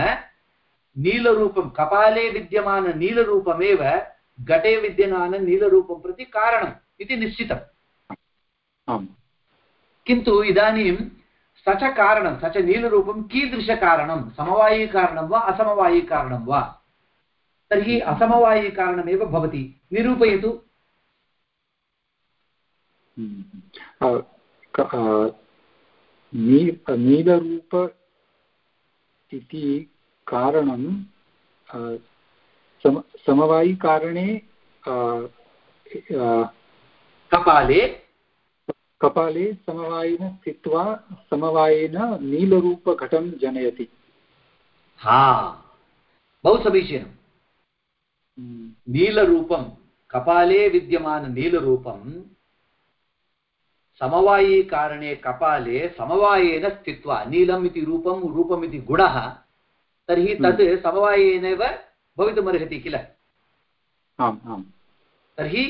नीलरूपं कपाले विद्यमाननीलरूपमेव घटे विद्यमाननीलरूपं प्रति कारणम् इति निश्चितम्। आम्। किन्तु इदानीं स च कारणं स च नीलरूपं कीदृशकारणं समवायीकारणं वा असमवायीकारणं वा? तर्हि असमवायीकारणमेव भवति। निरूपयतु। नीलरूप इति कारणं सम समवायिकारणे कपाले कपाले समवायेन स्थित्वा समवायेन नीलरूपघटं जनयति हा बहु समीचीनं हम्म। नीलरूपं कपाले विद्यमाननीलरूपं समवायीकारणे कपाले समवायेन स्थित्वा नीलम् इति रूपं रूपम् इति गुणः तर्हि हम्म। तत् समवायेनैव भवितुमर्हति किल तर्हि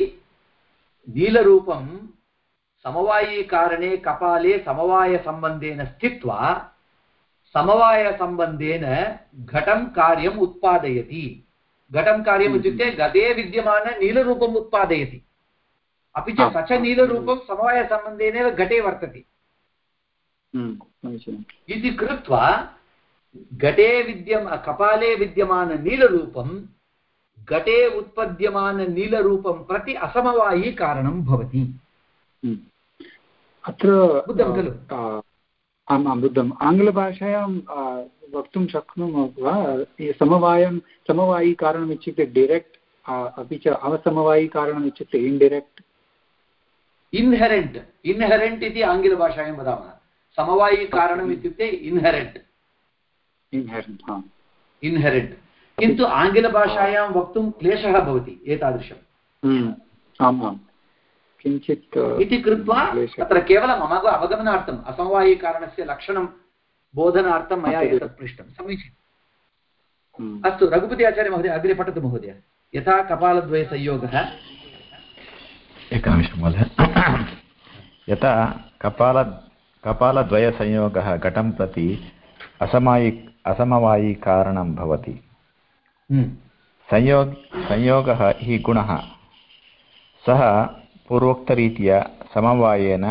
नीलरूपं समवायीकारणे कपाले समवायसम्बन्धेन स्थित्वा समवायसम्बन्धेन घटं कार्यम् उत्पादयति। घटं कार्यम् हम्म, इत्युक्ते गते हम्म। विद्यमाननीलरूपम् उत्पादयति। अपि च स च नीलरूपं समवायसम्बन्धेनैव घटे वर्तते। हम्म, इति कृत्वा घटे विद्यम कपाले विद्यमाननीलरूपं घटे उत्पद्यमाननीलरूपं प्रति असमवायीकारणं भवति। अत्र आम् आं बुद्धम्। आङ्ग्लभाषायां वक्तुं शक्नुमः वा? समवायं समवायिकारणम् इत्युक्ते डिरेक्ट् अपि च अवसमवायिकारणम् इत्युक्ते इन्डिरेक्ट् इन्हेरेण्ट् इन्हेरेण्ट् इति आङ्ग्लभाषायां वदामः। समवायिकारणम् इत्युक्ते इन्हेरेण्ट् इन्हेरेण्ट् इन्हेरेण्ट् किन्तु आङ्ग्लभाषायां वक्तुं क्लेशः भवति एतादृशम् हम्म, आम् आम्। किञ्चित् इति कृत्वा तत्र केवलम् अव अवगमनार्थम् असमवायिकारणस्य लक्षणं बोधनार्थं मया एतत् पृष्टं। समीचीनम्। अस्तु रघुपति आचार्यमहोदय अग्रे पठतु महोदय। यथा कपालद्वयसंयोगः। एकनिमिषं महोदय। यथा कपाल कपालद्वयसंयोगः घटं प्रति असमायि असमवायिकारणं भवति। संयोग संयोगः हि गुणः। सः पूर्वोक्तरीत्या समवायेन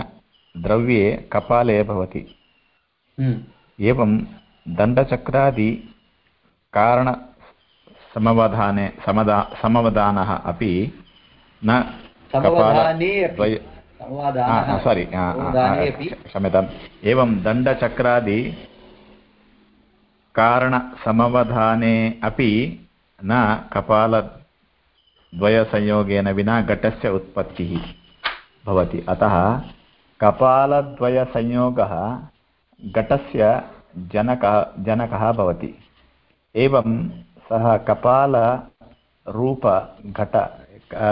द्रव्ये कपाले भवति। हम्म। एवं दण्डचक्रादि कारणसमवधाने समदा समवधानः अपि न सारि क्षम्यताम्। एवं दण्डचक्रादि कारणसमवधाने अपि न कपाल द्वयसंयोगेन विना घटस्य उत्पत्तिः भवति। अतः कपालद्वयसंयोगः घटस्य जनकः जनकः भवति। एवं सः कपालरूपघट,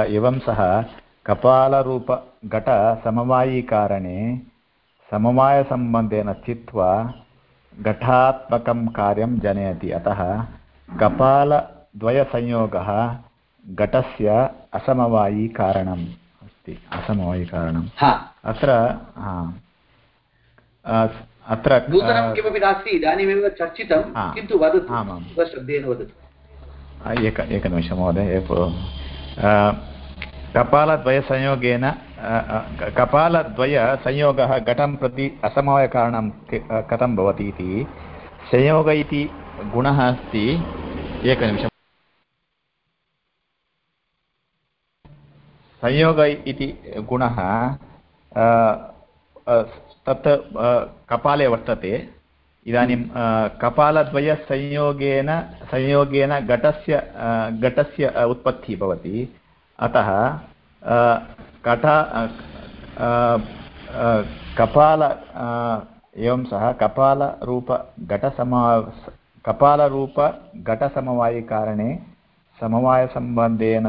एवं सः कपालरूपघटसमवायिकारणे समवायसम्बन्धेन स्थित्वा घटात्मकं कार्यं जनयति। अतः कपालद्वयसंयोगः घटस्य असमवायिकारणम् अस्ति असमवायिकारणम् अत्र अत्र किमपि नास्ति इदानीमेव चर्चितं किन्तु वदतु आमां श्रद्धेन वदतु। एक एकनिमिषं महोदय कपालद्वयसंयोगेन कपालद्वयसंयोगः घटं प्रति असमवायकारणं कथं भवति इति संयोग इति गुणः अस्ति। एकनिमिषम्। संयोग इति गुणः तत् कपाले वर्तते। इदानीं कपालद्वयसंयोगेन, संयोगेन घटस्य घटस्य उत्पत्तिः भवति। अतः कट कपाल एवं सः कपालरूपघटसमा, कपालरूपघटसमवायिकारणे समवायसम्बन्धेन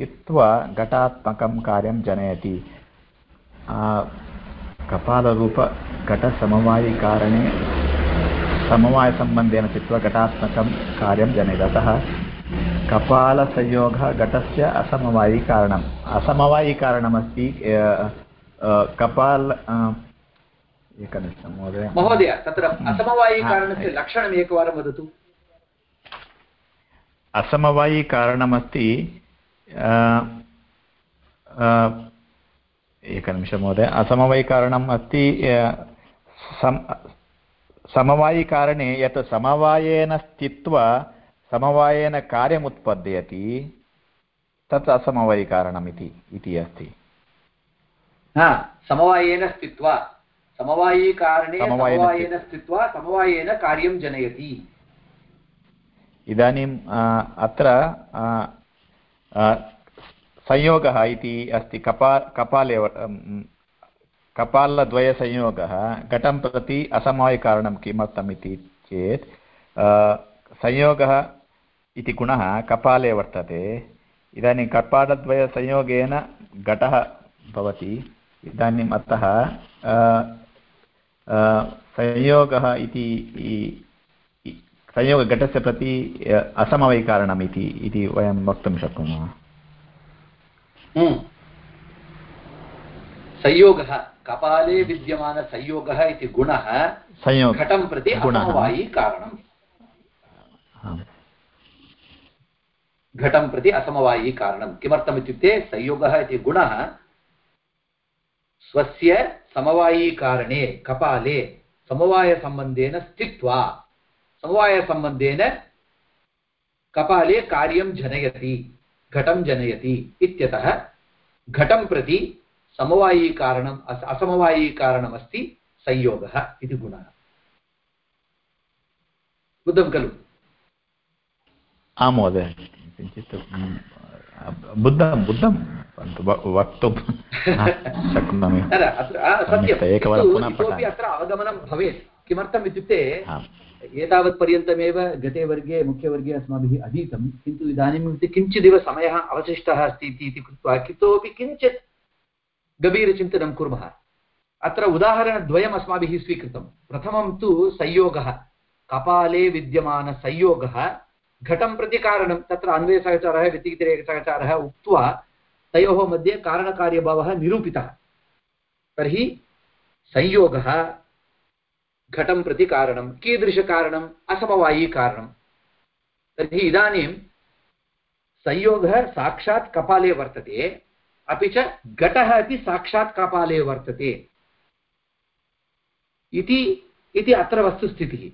स्थित्वा घटात्मकं कार्यं जनयति। कपालरूपघटसमवायिकारणे समवायसम्बन्धेन स्थित्वा घटात्मकं कार्यं जनयति। अतः कपालसंयोगः घटस्य असमवायिकारणम्। असमवायिकारणमस्ति कपाल एकनिमिषं महोदय। महोदय तत्र असमवायिकारणस्य लक्षणम् एकवारं वदतु। असमवायिकारणमस्ति एकनिमिषं महोदय। असमवायिकारणम् अस्ति समवायिकारणे यत् समवायेन स्थित्वा समवायेन कार्यमुत्पद्यति तत् असमवायिकारणम् इति इति अस्ति। समवायेन स्थित्वा समवायीकारणे समवायेन स्थित्वा समवायेन कार्यं जनयति। इदानीम् अत्र संयोगः इति अस्ति कपा कपाले कपालद्वयसंयोगः घटं प्रति असमवायिकारणं किमर्थम् इति चेत् संयोगः इति गुणः कपाले वर्तते इदानीं कपालद्वयसंयोगेन घटः भवति इदानीम् अतः संयोगः इति संयोगघटस्य प्रति असमवैकारणम् इति इति वयं वक्तुं शक्नुमः। संयोगः कपाले विद्यमानसंयोगः इति गुणः घटं प्रति असमवायीकारणम्। घटं प्रति असमवायीकारणं किमर्थम् इत्युक्ते संयोगः इति गुणः स्वस्य समवायीकारणे कपाले समवायसम्बन्धेन स्थित्वा समवायसम्बन्धेन कपाले कार्यं जनयति घटं जनयति इत्यतः घटं प्रति समवायीकारणम् असमवायीकारणमस्ति संयोगः इति गुणः। बुद्धं खलु? आं महोदय किञ्चित् बुद्धं बुद्धं वक्तुं शक्नोमि। अत्र अवगमनं भवेत्। किमर्थम् इत्युक्ते एतावत्पर्यन्तमेव गते वर्गे मुख्यवर्गे अस्माभिः अधीतं। किन्तु इदानीं किञ्चिदिव समयः अवशिष्टः अस्ति इति कृत्वा इतोपि किञ्चित् गभीरचिन्तनं कुर्मः। अत्र उदाहरणद्वयम् अस्माभिः स्वीकृतं। प्रथमं तु संयोगः। कपाले विद्यमानसंयोगः घटं प्रति कारणं। तत्र अन्वयसहचारः, व्यतिरिक्तसहचारः उक्त्वा तयोः मध्ये कारणकार्यभावः निरूपितः। तर्हि संयोगः घटं प्रति कारणं कीदृशकारणम् असमवायीकारणं तर्हि इदानीं संयोगः साक्षात् कपाले वर्तते, अपि च घटः अपि साक्षात् कपाले वर्तते। इति अत्र वस्तुस्थितिः।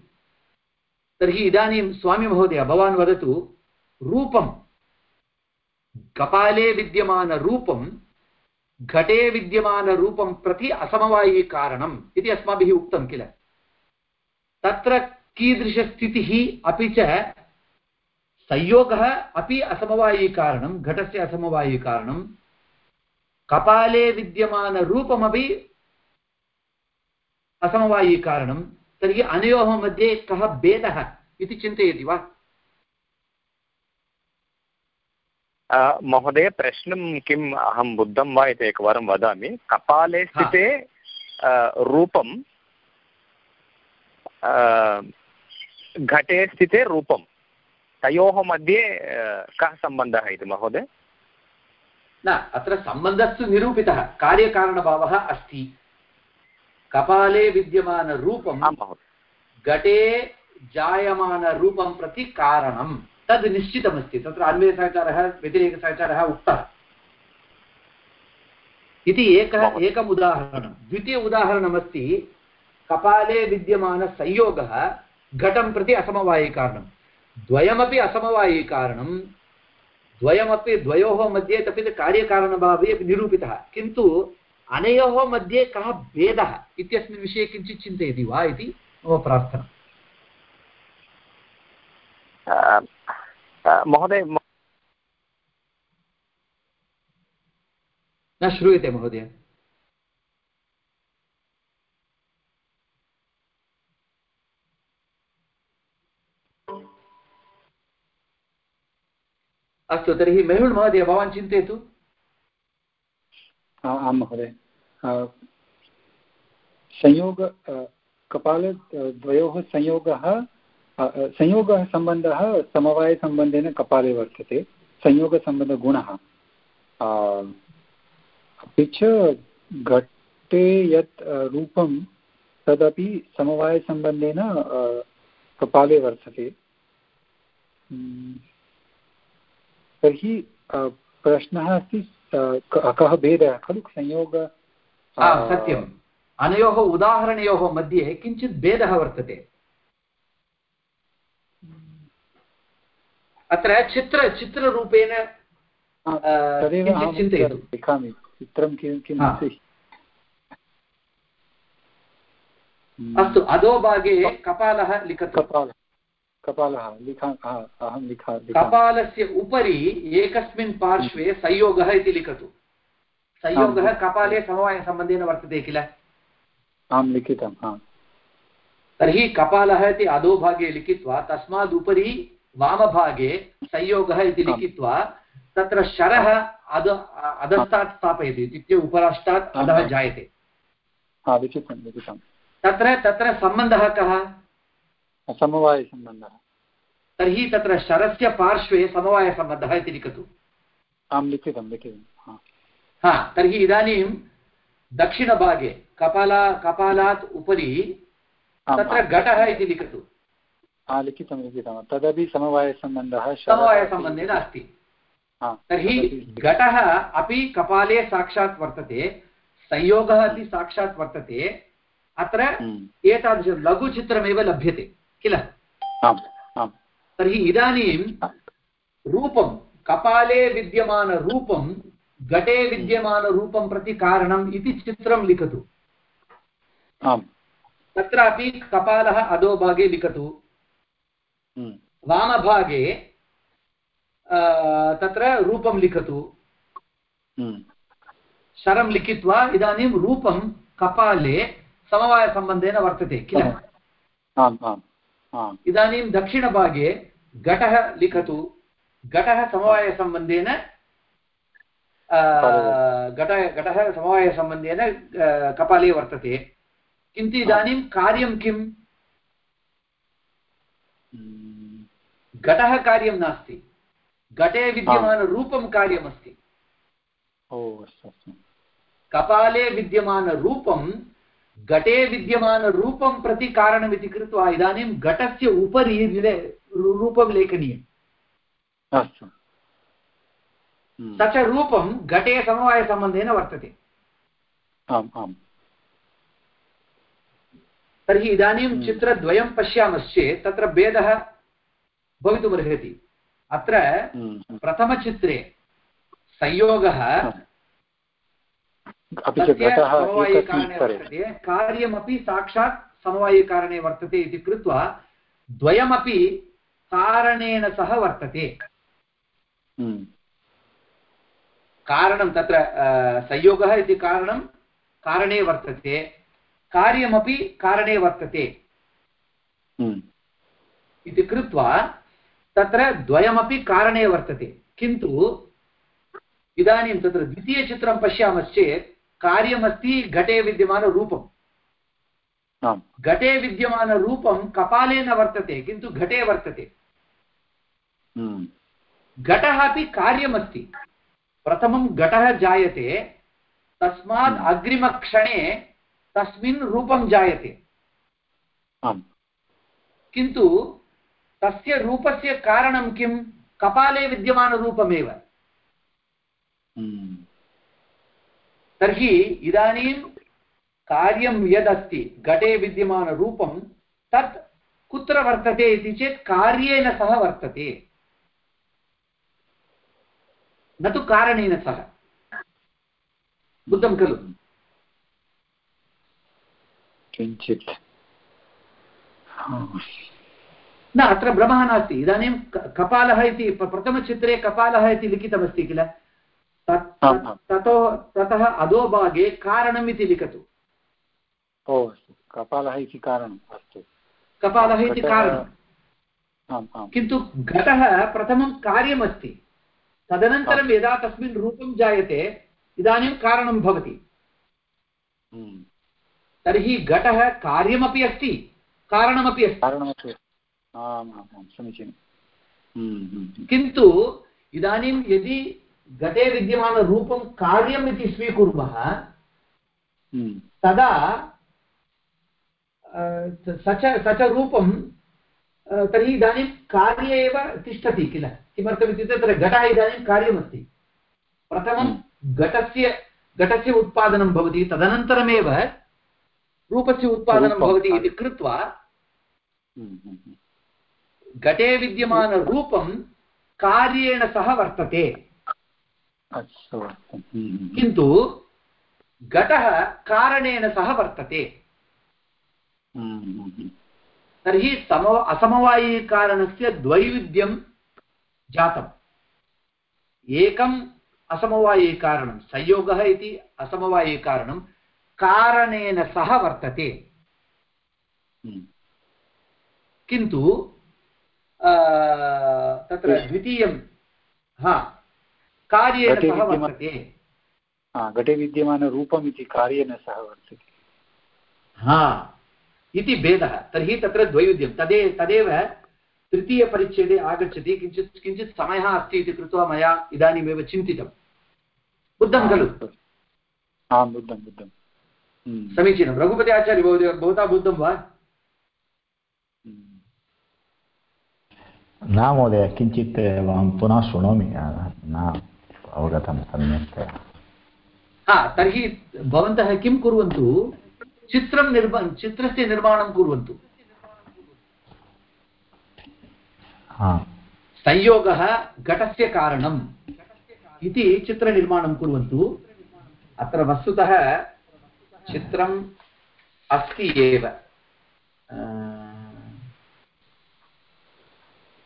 तर्हि इदानीं स्वामिमहोदय भवान् वदतु, रूपं, कपाले विद्यमानरूपं, घटे विद्यमानरूपं प्रति असमवायीकारणम् इति अस्माभिः उक्तं किल? तत्र कीदृशस्थितिः अपि च संयोगः अपि असमवायीकारणं घटस्य असमवायीकारणं कपाले विद्यमानरूपमपि असमवायीकारणं तर्हि अनयोः मध्ये कः भेदः इति चिन्तयति वा? महोदय प्रश्नं किम् अहं बुद्धं वा इति एकवारं वदामि। कपाले स्थिते रूपं घटे स्थिते रूपं। तयोः मध्ये कः सम्बन्धः इति महोदय? न अत्र सम्बन्धस्तु निरूपितः। कार्यकारणभावः अस्ति। कपाले विद्यमानरूपं घटे जायमानरूपं प्रति कारणं। तद् निश्चितमस्ति। तत्र अन्वयसहचारः व्यतिरेकसहचारः उक्तः। इति एकः एकम् उदाहरणं द्वितीय उदाहरणमस्ति कपाले विद्यमानसंयोगः घटं प्रति असमवायिकारणं द्वयमपि असमवायिकारणं द्वयमपि द्वयोः मध्ये तपि कार्यकारणभावे अपि निरूपितः। किन्तु अनयोः मध्ये कः भेदः इत्यस्मिन् विषये किञ्चित् चिन्तयति वा इति मम प्रार्थना। महोदय न श्रूयते महोदय। अस्तु, तर्हि मेहुल् महोदय, भवान् चिन्तयतु। आं महोदय। संयोग कपालद्वयोः संयोगः संयोगः सम्बन्धः समवायसम्बन्धेन कपाले वर्तते। संयोगसम्बन्धगुणः। अपि च घटे यत् रूपं तदपि समवायसम्बन्धेन कपाले वर्तते। तर्हि प्रश्नः अस्ति कः भेदः खलु? संयोग सत्यं अनयोः उदाहरणयोः मध्ये किञ्चित् भेदः वर्तते। अत्र चित्र चित्ररूपेण तदेव चिन्तयतु। लिखामि चित्रं किं किम् अस्ति? अस्तु अधोभागे कपालः लिखतु। कपाल। कपालः लिखा हा, अहं लिखा कपालस्य उपरि एकस्मिन् पार्श्वे संयोगः इति लिखतु। संयोगः कपाले समवायसम्बन्धेन वर्तते किल? आं लिखितं हा। तर्हि कपालः इति अधोभागे लिखित्वा तस्मात् उपरि वामभागे संयोगः इति। लिखित्वा तत्र शरः अध अधस्तात् स्थापयति इत्युक्ते उपराष्टात् अधः जायते। हा तत्र तत्र सम्बन्धः कः? समवायसम्बन्धः। तर्हि तत्र शरस्य पार्श्वे समवायसम्बन्धः इति लिखतु। आं लिखितं लिखितं हा। हा तर्हि इदानीं दक्षिणभागे कपाला कपालात् उपरि तत्र। घटः इति लिखतु। हा लिखितं लिखितं। तदपि समवायसम्बन्धः समवायसम्बन्धेन अस्ति तर्हि घटः अपि कपाले साक्षात् वर्तते संयोगः अपि साक्षात् वर्तते अत्र हम्म, एतादृशं लघुचित्रमेव लभ्यते। किल? आम् आम्। तर्हि इदानीं रूपं कपाले विद्यमानरूपं घटे विद्यमानरूपं प्रति कारणम् इति चित्रं लिखतु। आम्। तत्रापि कपालः अधोभागे लिखतु। हम्म, वामभागे तत्र रूपं लिखतु। हम्म, शरं लिखित्वा इदानीं रूपं कपाले समवायसम्बन्धेन वर्तते किल? आम् आम्। आम् इदानीं दक्षिणभागे घटः लिखतु। घटः समवायसम्बन्धेन घट घटः समवायसम्बन्धेन कपाले वर्तते। किन्तु इदानीं कार्यं किम्? घटः कार्यं नास्ति। घटे विद्यमानरूपं कार्यमस्ति। अस्तु अस्तु। कपाले विद्यमानरूपं घटे विद्यमानरूपं प्रति कारणमिति कृत्वा इदानीं घटस्य उपरि रूपं लेखनीयम्। अस्तु। हम्म, स च रूपं घटे समवायसम्बन्धेन वर्तते। आम् आम्। तर्हि इदानीं हम्म। चित्रद्वयं पश्यामश्चेत् तत्र भेदः भवितुमर्हति। अत्र हम्म, प्रथमचित्रे संयोगः अपि च घटः कार्यमपि साक्षात् समवायिकारणे वर्तते इति कृत्वा द्वयमपि कारणेन सह वर्तते। हम्म, कारणं तत्र संयोगः इति कारणं कारणे वर्तते। कार्यमपि कारणे वर्तते। हम्म, इति कृत्वा तत्र द्वयमपि कारणे वर्तते। किन्तु इदानीं तत्र द्वितीयचित्रं पश्यामश्चेत् कार्यमस्ति घटे विद्यमानरूपम्। घटे विद्यमानरूपं कपाले न वर्तते किन्तु घटे वर्तते। हम्म, घटः अपि कार्यमस्ति। प्रथमं घटः जायते तस्मात् हम्म। अग्रिमक्षणे तस्मिन् रूपं जायते। किन्तु तस्य रूपस्य कारणं किं? कपाले विद्यमानरूपमेव। हम्म, तर्हि इदानीं कार्यं यदस्ति घटे विद्यमानरूपं तत् कुत्र वर्तते इति चेत् कार्येन सह वर्तते न तु कारणेन सह बुद्धं खलु किञ्चित् हा, न अत्र भ्रमः नास्ति इदानीं क- कपालः इति प- प्रथमचित्रे कपालः इति लिखितमस्ति किल तत्-। ततो अधोभागे कारणम् इति लिखतु। ओ अस्तु। कपालः इति कारणम् अस्तु। कपालः इति कारणम्। किन्तु घटः प्रथमं कार्यमस्ति। तदनन्तरं यदा तस्मिन् रूपं जायते इदानीं कारणं भवति। हम्म, तर्हि घटः कार्यमपि अस्ति कारणमपि अस्ति। आम् समीचीनं। हम्म, हम्म, किन्तु इदानीं यदि घटे विद्यमानरूपं कार्यम् इति स्वीकुर्मः हम्म, तदा स च स च रूपं तर्हि इदानीं कार्ये एव तिष्ठति किल? किमर्थमित्युक्ते तत्र घटः इदानीं कार्यमस्ति। प्रथमं घटस्य घटस्य उत्पादनं भवति तदनन्तरमेव रूपस्य उत्पादनं भवति इति कृत्वा हम्म, हम्म, हम्म। घटे विद्यमानरूपं कार्येण सह वर्तते। अस्तु किन्तु घटः कारणेन सह वर्तते। हम्म, हम्म, हम्म। तर्हि सम असमवायिकारणस्य द्वैविध्यं जातम्। एकम् असमवायिकारणं संयोगः इति असमवायिकारणं कारणेन सह वर्तते। किन्तु तत्र द्वितीयं हा। कार्येण घटे सह विद्यमान- वर्तते। हा, घटे विद्यमानरूपम् इति कार्येन सह वर्तते। हा इति भेदः। तर्हि तत्र द्वैविध्यं। तदे तदेव तृतीयपरिच्छेदे आगच्छति। किञ्चित् किञ्चित् समयः अस्ति इति कृत्वा मया इदानीमेव चिन्तितं। बुद्धं खलु? आं बुद्धं बुद्धं। हम्म, समीचीनं। रघुपति आचार्य महोदय भवता बुद्धं वा? हम्म। न महोदय किञ्चित् अहं पुनः शृणोमि। न अवगतं सम्यक् हा तर्हि भवन्तः किं कुर्वन्तु? चित्रं निर्मा चित्रस्य निर्माणं कुर्वन्तु। हा। संयोगः घटस्य कारणम् इति चित्रनिर्माणं कुर्वन्तु। अत्र वस्तुतः चित्रम् अस्ति एव।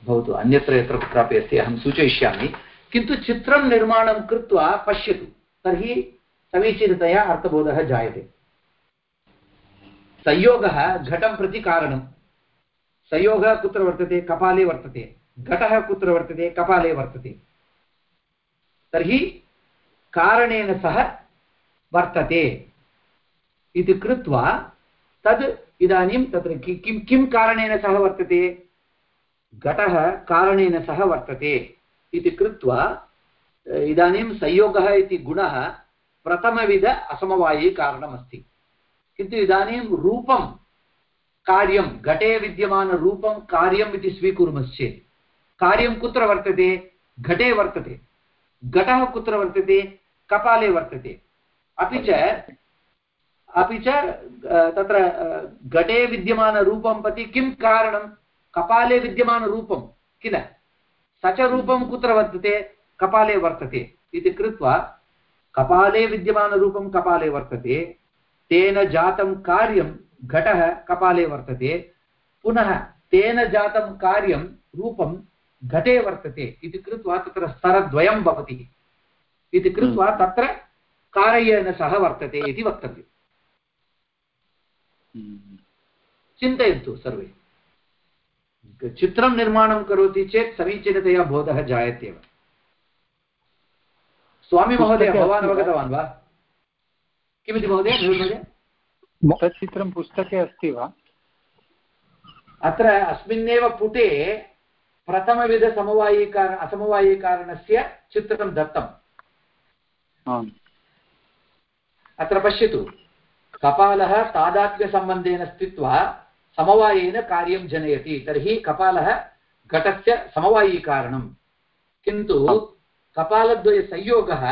भवतु अन्यत्र यत्र कुत्रापि अस्ति अहं सूचयिष्यामि। किन्तु चित्रं निर्माणं कृत्वा पश्यतु। तर्हि समीचीनतया अर्थबोधः जायते। संयोगः घटं प्रति कारणं। संयोगः कुत्र वर्तते? कपाले वर्तते। घटः कुत्र वर्तते? कपाले वर्तते। तर्हि कारणेन सह वर्तते। इति कृत्वा तद् इदानीं तत्र किं किं कारणेन सह वर्तते? घटः कारणेन सह वर्तते। इति कृत्वा इदानीं संयोगः इति गुणः प्रथमविध असमवायिकारणमस्ति किन्तु इदानीं रूपं, कार्यं, घटे विद्यमानरूपं कार्यम् इति स्वीकुर्मश्चेत्। कार्यं कुत्र वर्तते? घटे वर्तते। घटः कुत्र वर्तते? कपाले वर्तते। अपि च अपि च तत्र घटे विद्यमानरूपं प्रति किं कारणं? कपाले विद्यमानरूपं किल? स च रूपं कुत्र वर्तते? कपाले वर्तते। इति कृत्वा कपाले विद्यमानरूपं कपाले वर्तते। तेन जातं कार्यं घटः कपाले वर्तते। पुनः तेन जातं कार्यं रूपं घटे वर्तते। इति कृत्वा तत्र स्तरद्वयं भवति। इति कृत्वा तत्र कार्येन सह वर्तते इति वक्तव्यम्। हम्म। चिन्तयन्तु सर्वे। चित्रं निर्माणं करोति चेत् समीचीनतया बोधः जायत्येव। स्वामिमहोदय भवान् अवगतवान् वा? किमिति महोदय तत् चित्रं पुस्तके अस्ति वा? अत्र अस्मिन्नेव पुटे प्रथमविधसमवायिकार असमवायिकारणस्य चित्रं दत्तम् अत्र पश्यतु। कपालः तादात्म्यसम्बन्धेन स्थित्वा समवायेन कार्यं जनयति तर्हि कपालः घटस्य समवायीकारणं किन्तु कपालद्वयसंयोगः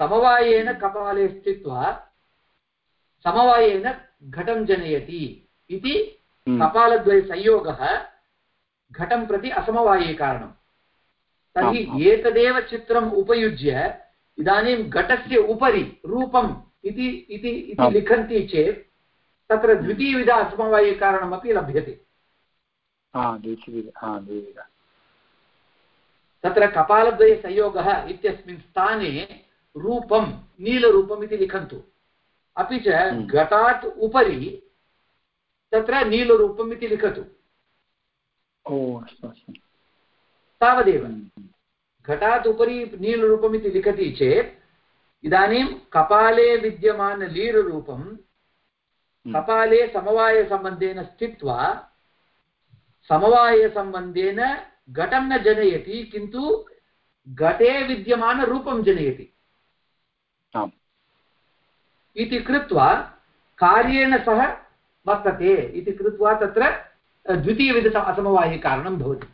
समवायेन कपाले स्थित्वा समवायेन घटं जनयति इति हम्म। कपालद्वयसंयोगः घटं प्रति असमवायीकारणं तर्हि। एतदेव चित्रम् उपयुज्य इदानीं घटस्य उपरि रूपम् इति इति इति आम्। लिखन्ति चेत् तत्र द्वितीयविध असमवायिकारणमपि लभ्यते तत्र कपालद्वयसंयोगः इत्यस्मिन् स्थाने रूपं नीलरूपम् इति लिखन्तु। अपि च हम्म। घटात् उपरि तत्र नीलरूपम् इति लिखतु। ओ अस्तु अस्तु। तावदेव। हम्म। घटात् उपरि नीलरूपम् इति लिखति चेत् इदानीं कपाले विद्यमानलीलरूपं कपाले समवायसम्बन्धेन स्थित्वा समवायसम्बन्धेन घटं न जनयति किन्तु घटे विद्यमानरूपं जनयति। इति कृत्वा कार्येण सह वर्तते। इति कृत्वा तत्र द्वितीयविध असमवायिकारणं भवति।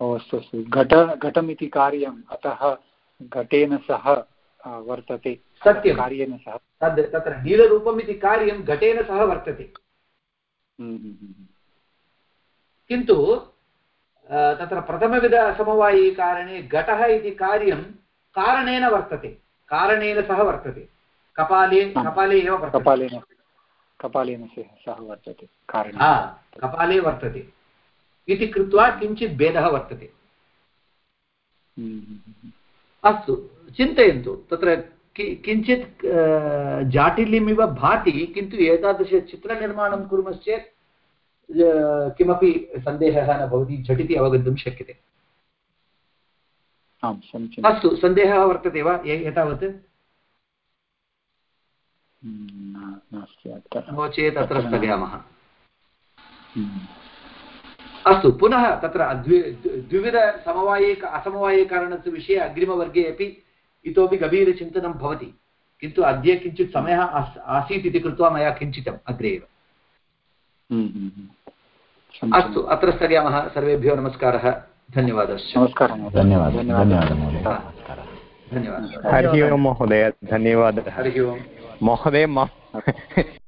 ओ अस्तु अस्तु। घट घटमिति कार्यम् अतः घटेन सह वर्तते सत्यं कार्येन सह। तद् तत्र नीलरूपम् इति कार्यं घटेन सह वर्तते। हम्म, हम्म, हम्म। किन्तु तत्र प्रथमविधसमवायिकारणे घटः इति कार्यं कारणेन वर्तते। कारणेन सह वर्तते। कपाले। कपाले एव कपालेन कपालेन सह वर्तते। हा कपाले वर्तते। इति कृत्वा किञ्चित् भेदः वर्तते। अस्तु। चिन्तयन्तु। तत्र किञ्चित् जाटिल्यमिव भाति किन्तु एतादृशचित्रनिर्माणं कुर्मश्चेत् किमपि सन्देहः न भवति झटिति अवगन्तुं शक्यते। अस्तु सन्देहः वर्तते वा? एतावत्? न- चेत् अत्र स्थगयामः। हम्म, अस्तु पुनः तत्र द्वि द्विविधसमवायिक असमवायिकारणस्य विषये अग्रिमवर्गे अपि इतोपि गभीरचिन्तनं भवति किन्तु अद्य किञ्चित् समयः आस् आसीत् इति कृत्वा मया किञ्चितम् अग्रे एव। हम्म, हम्म, हम्म। अस्तु अत्र स्थगयामः। सर्वेभ्यो नमस्कारः। धन्यवादः। धन्यवादः। धन्यवादः हरिः ओं महोदय। धन्यवादः। हरिः ओं महोदय म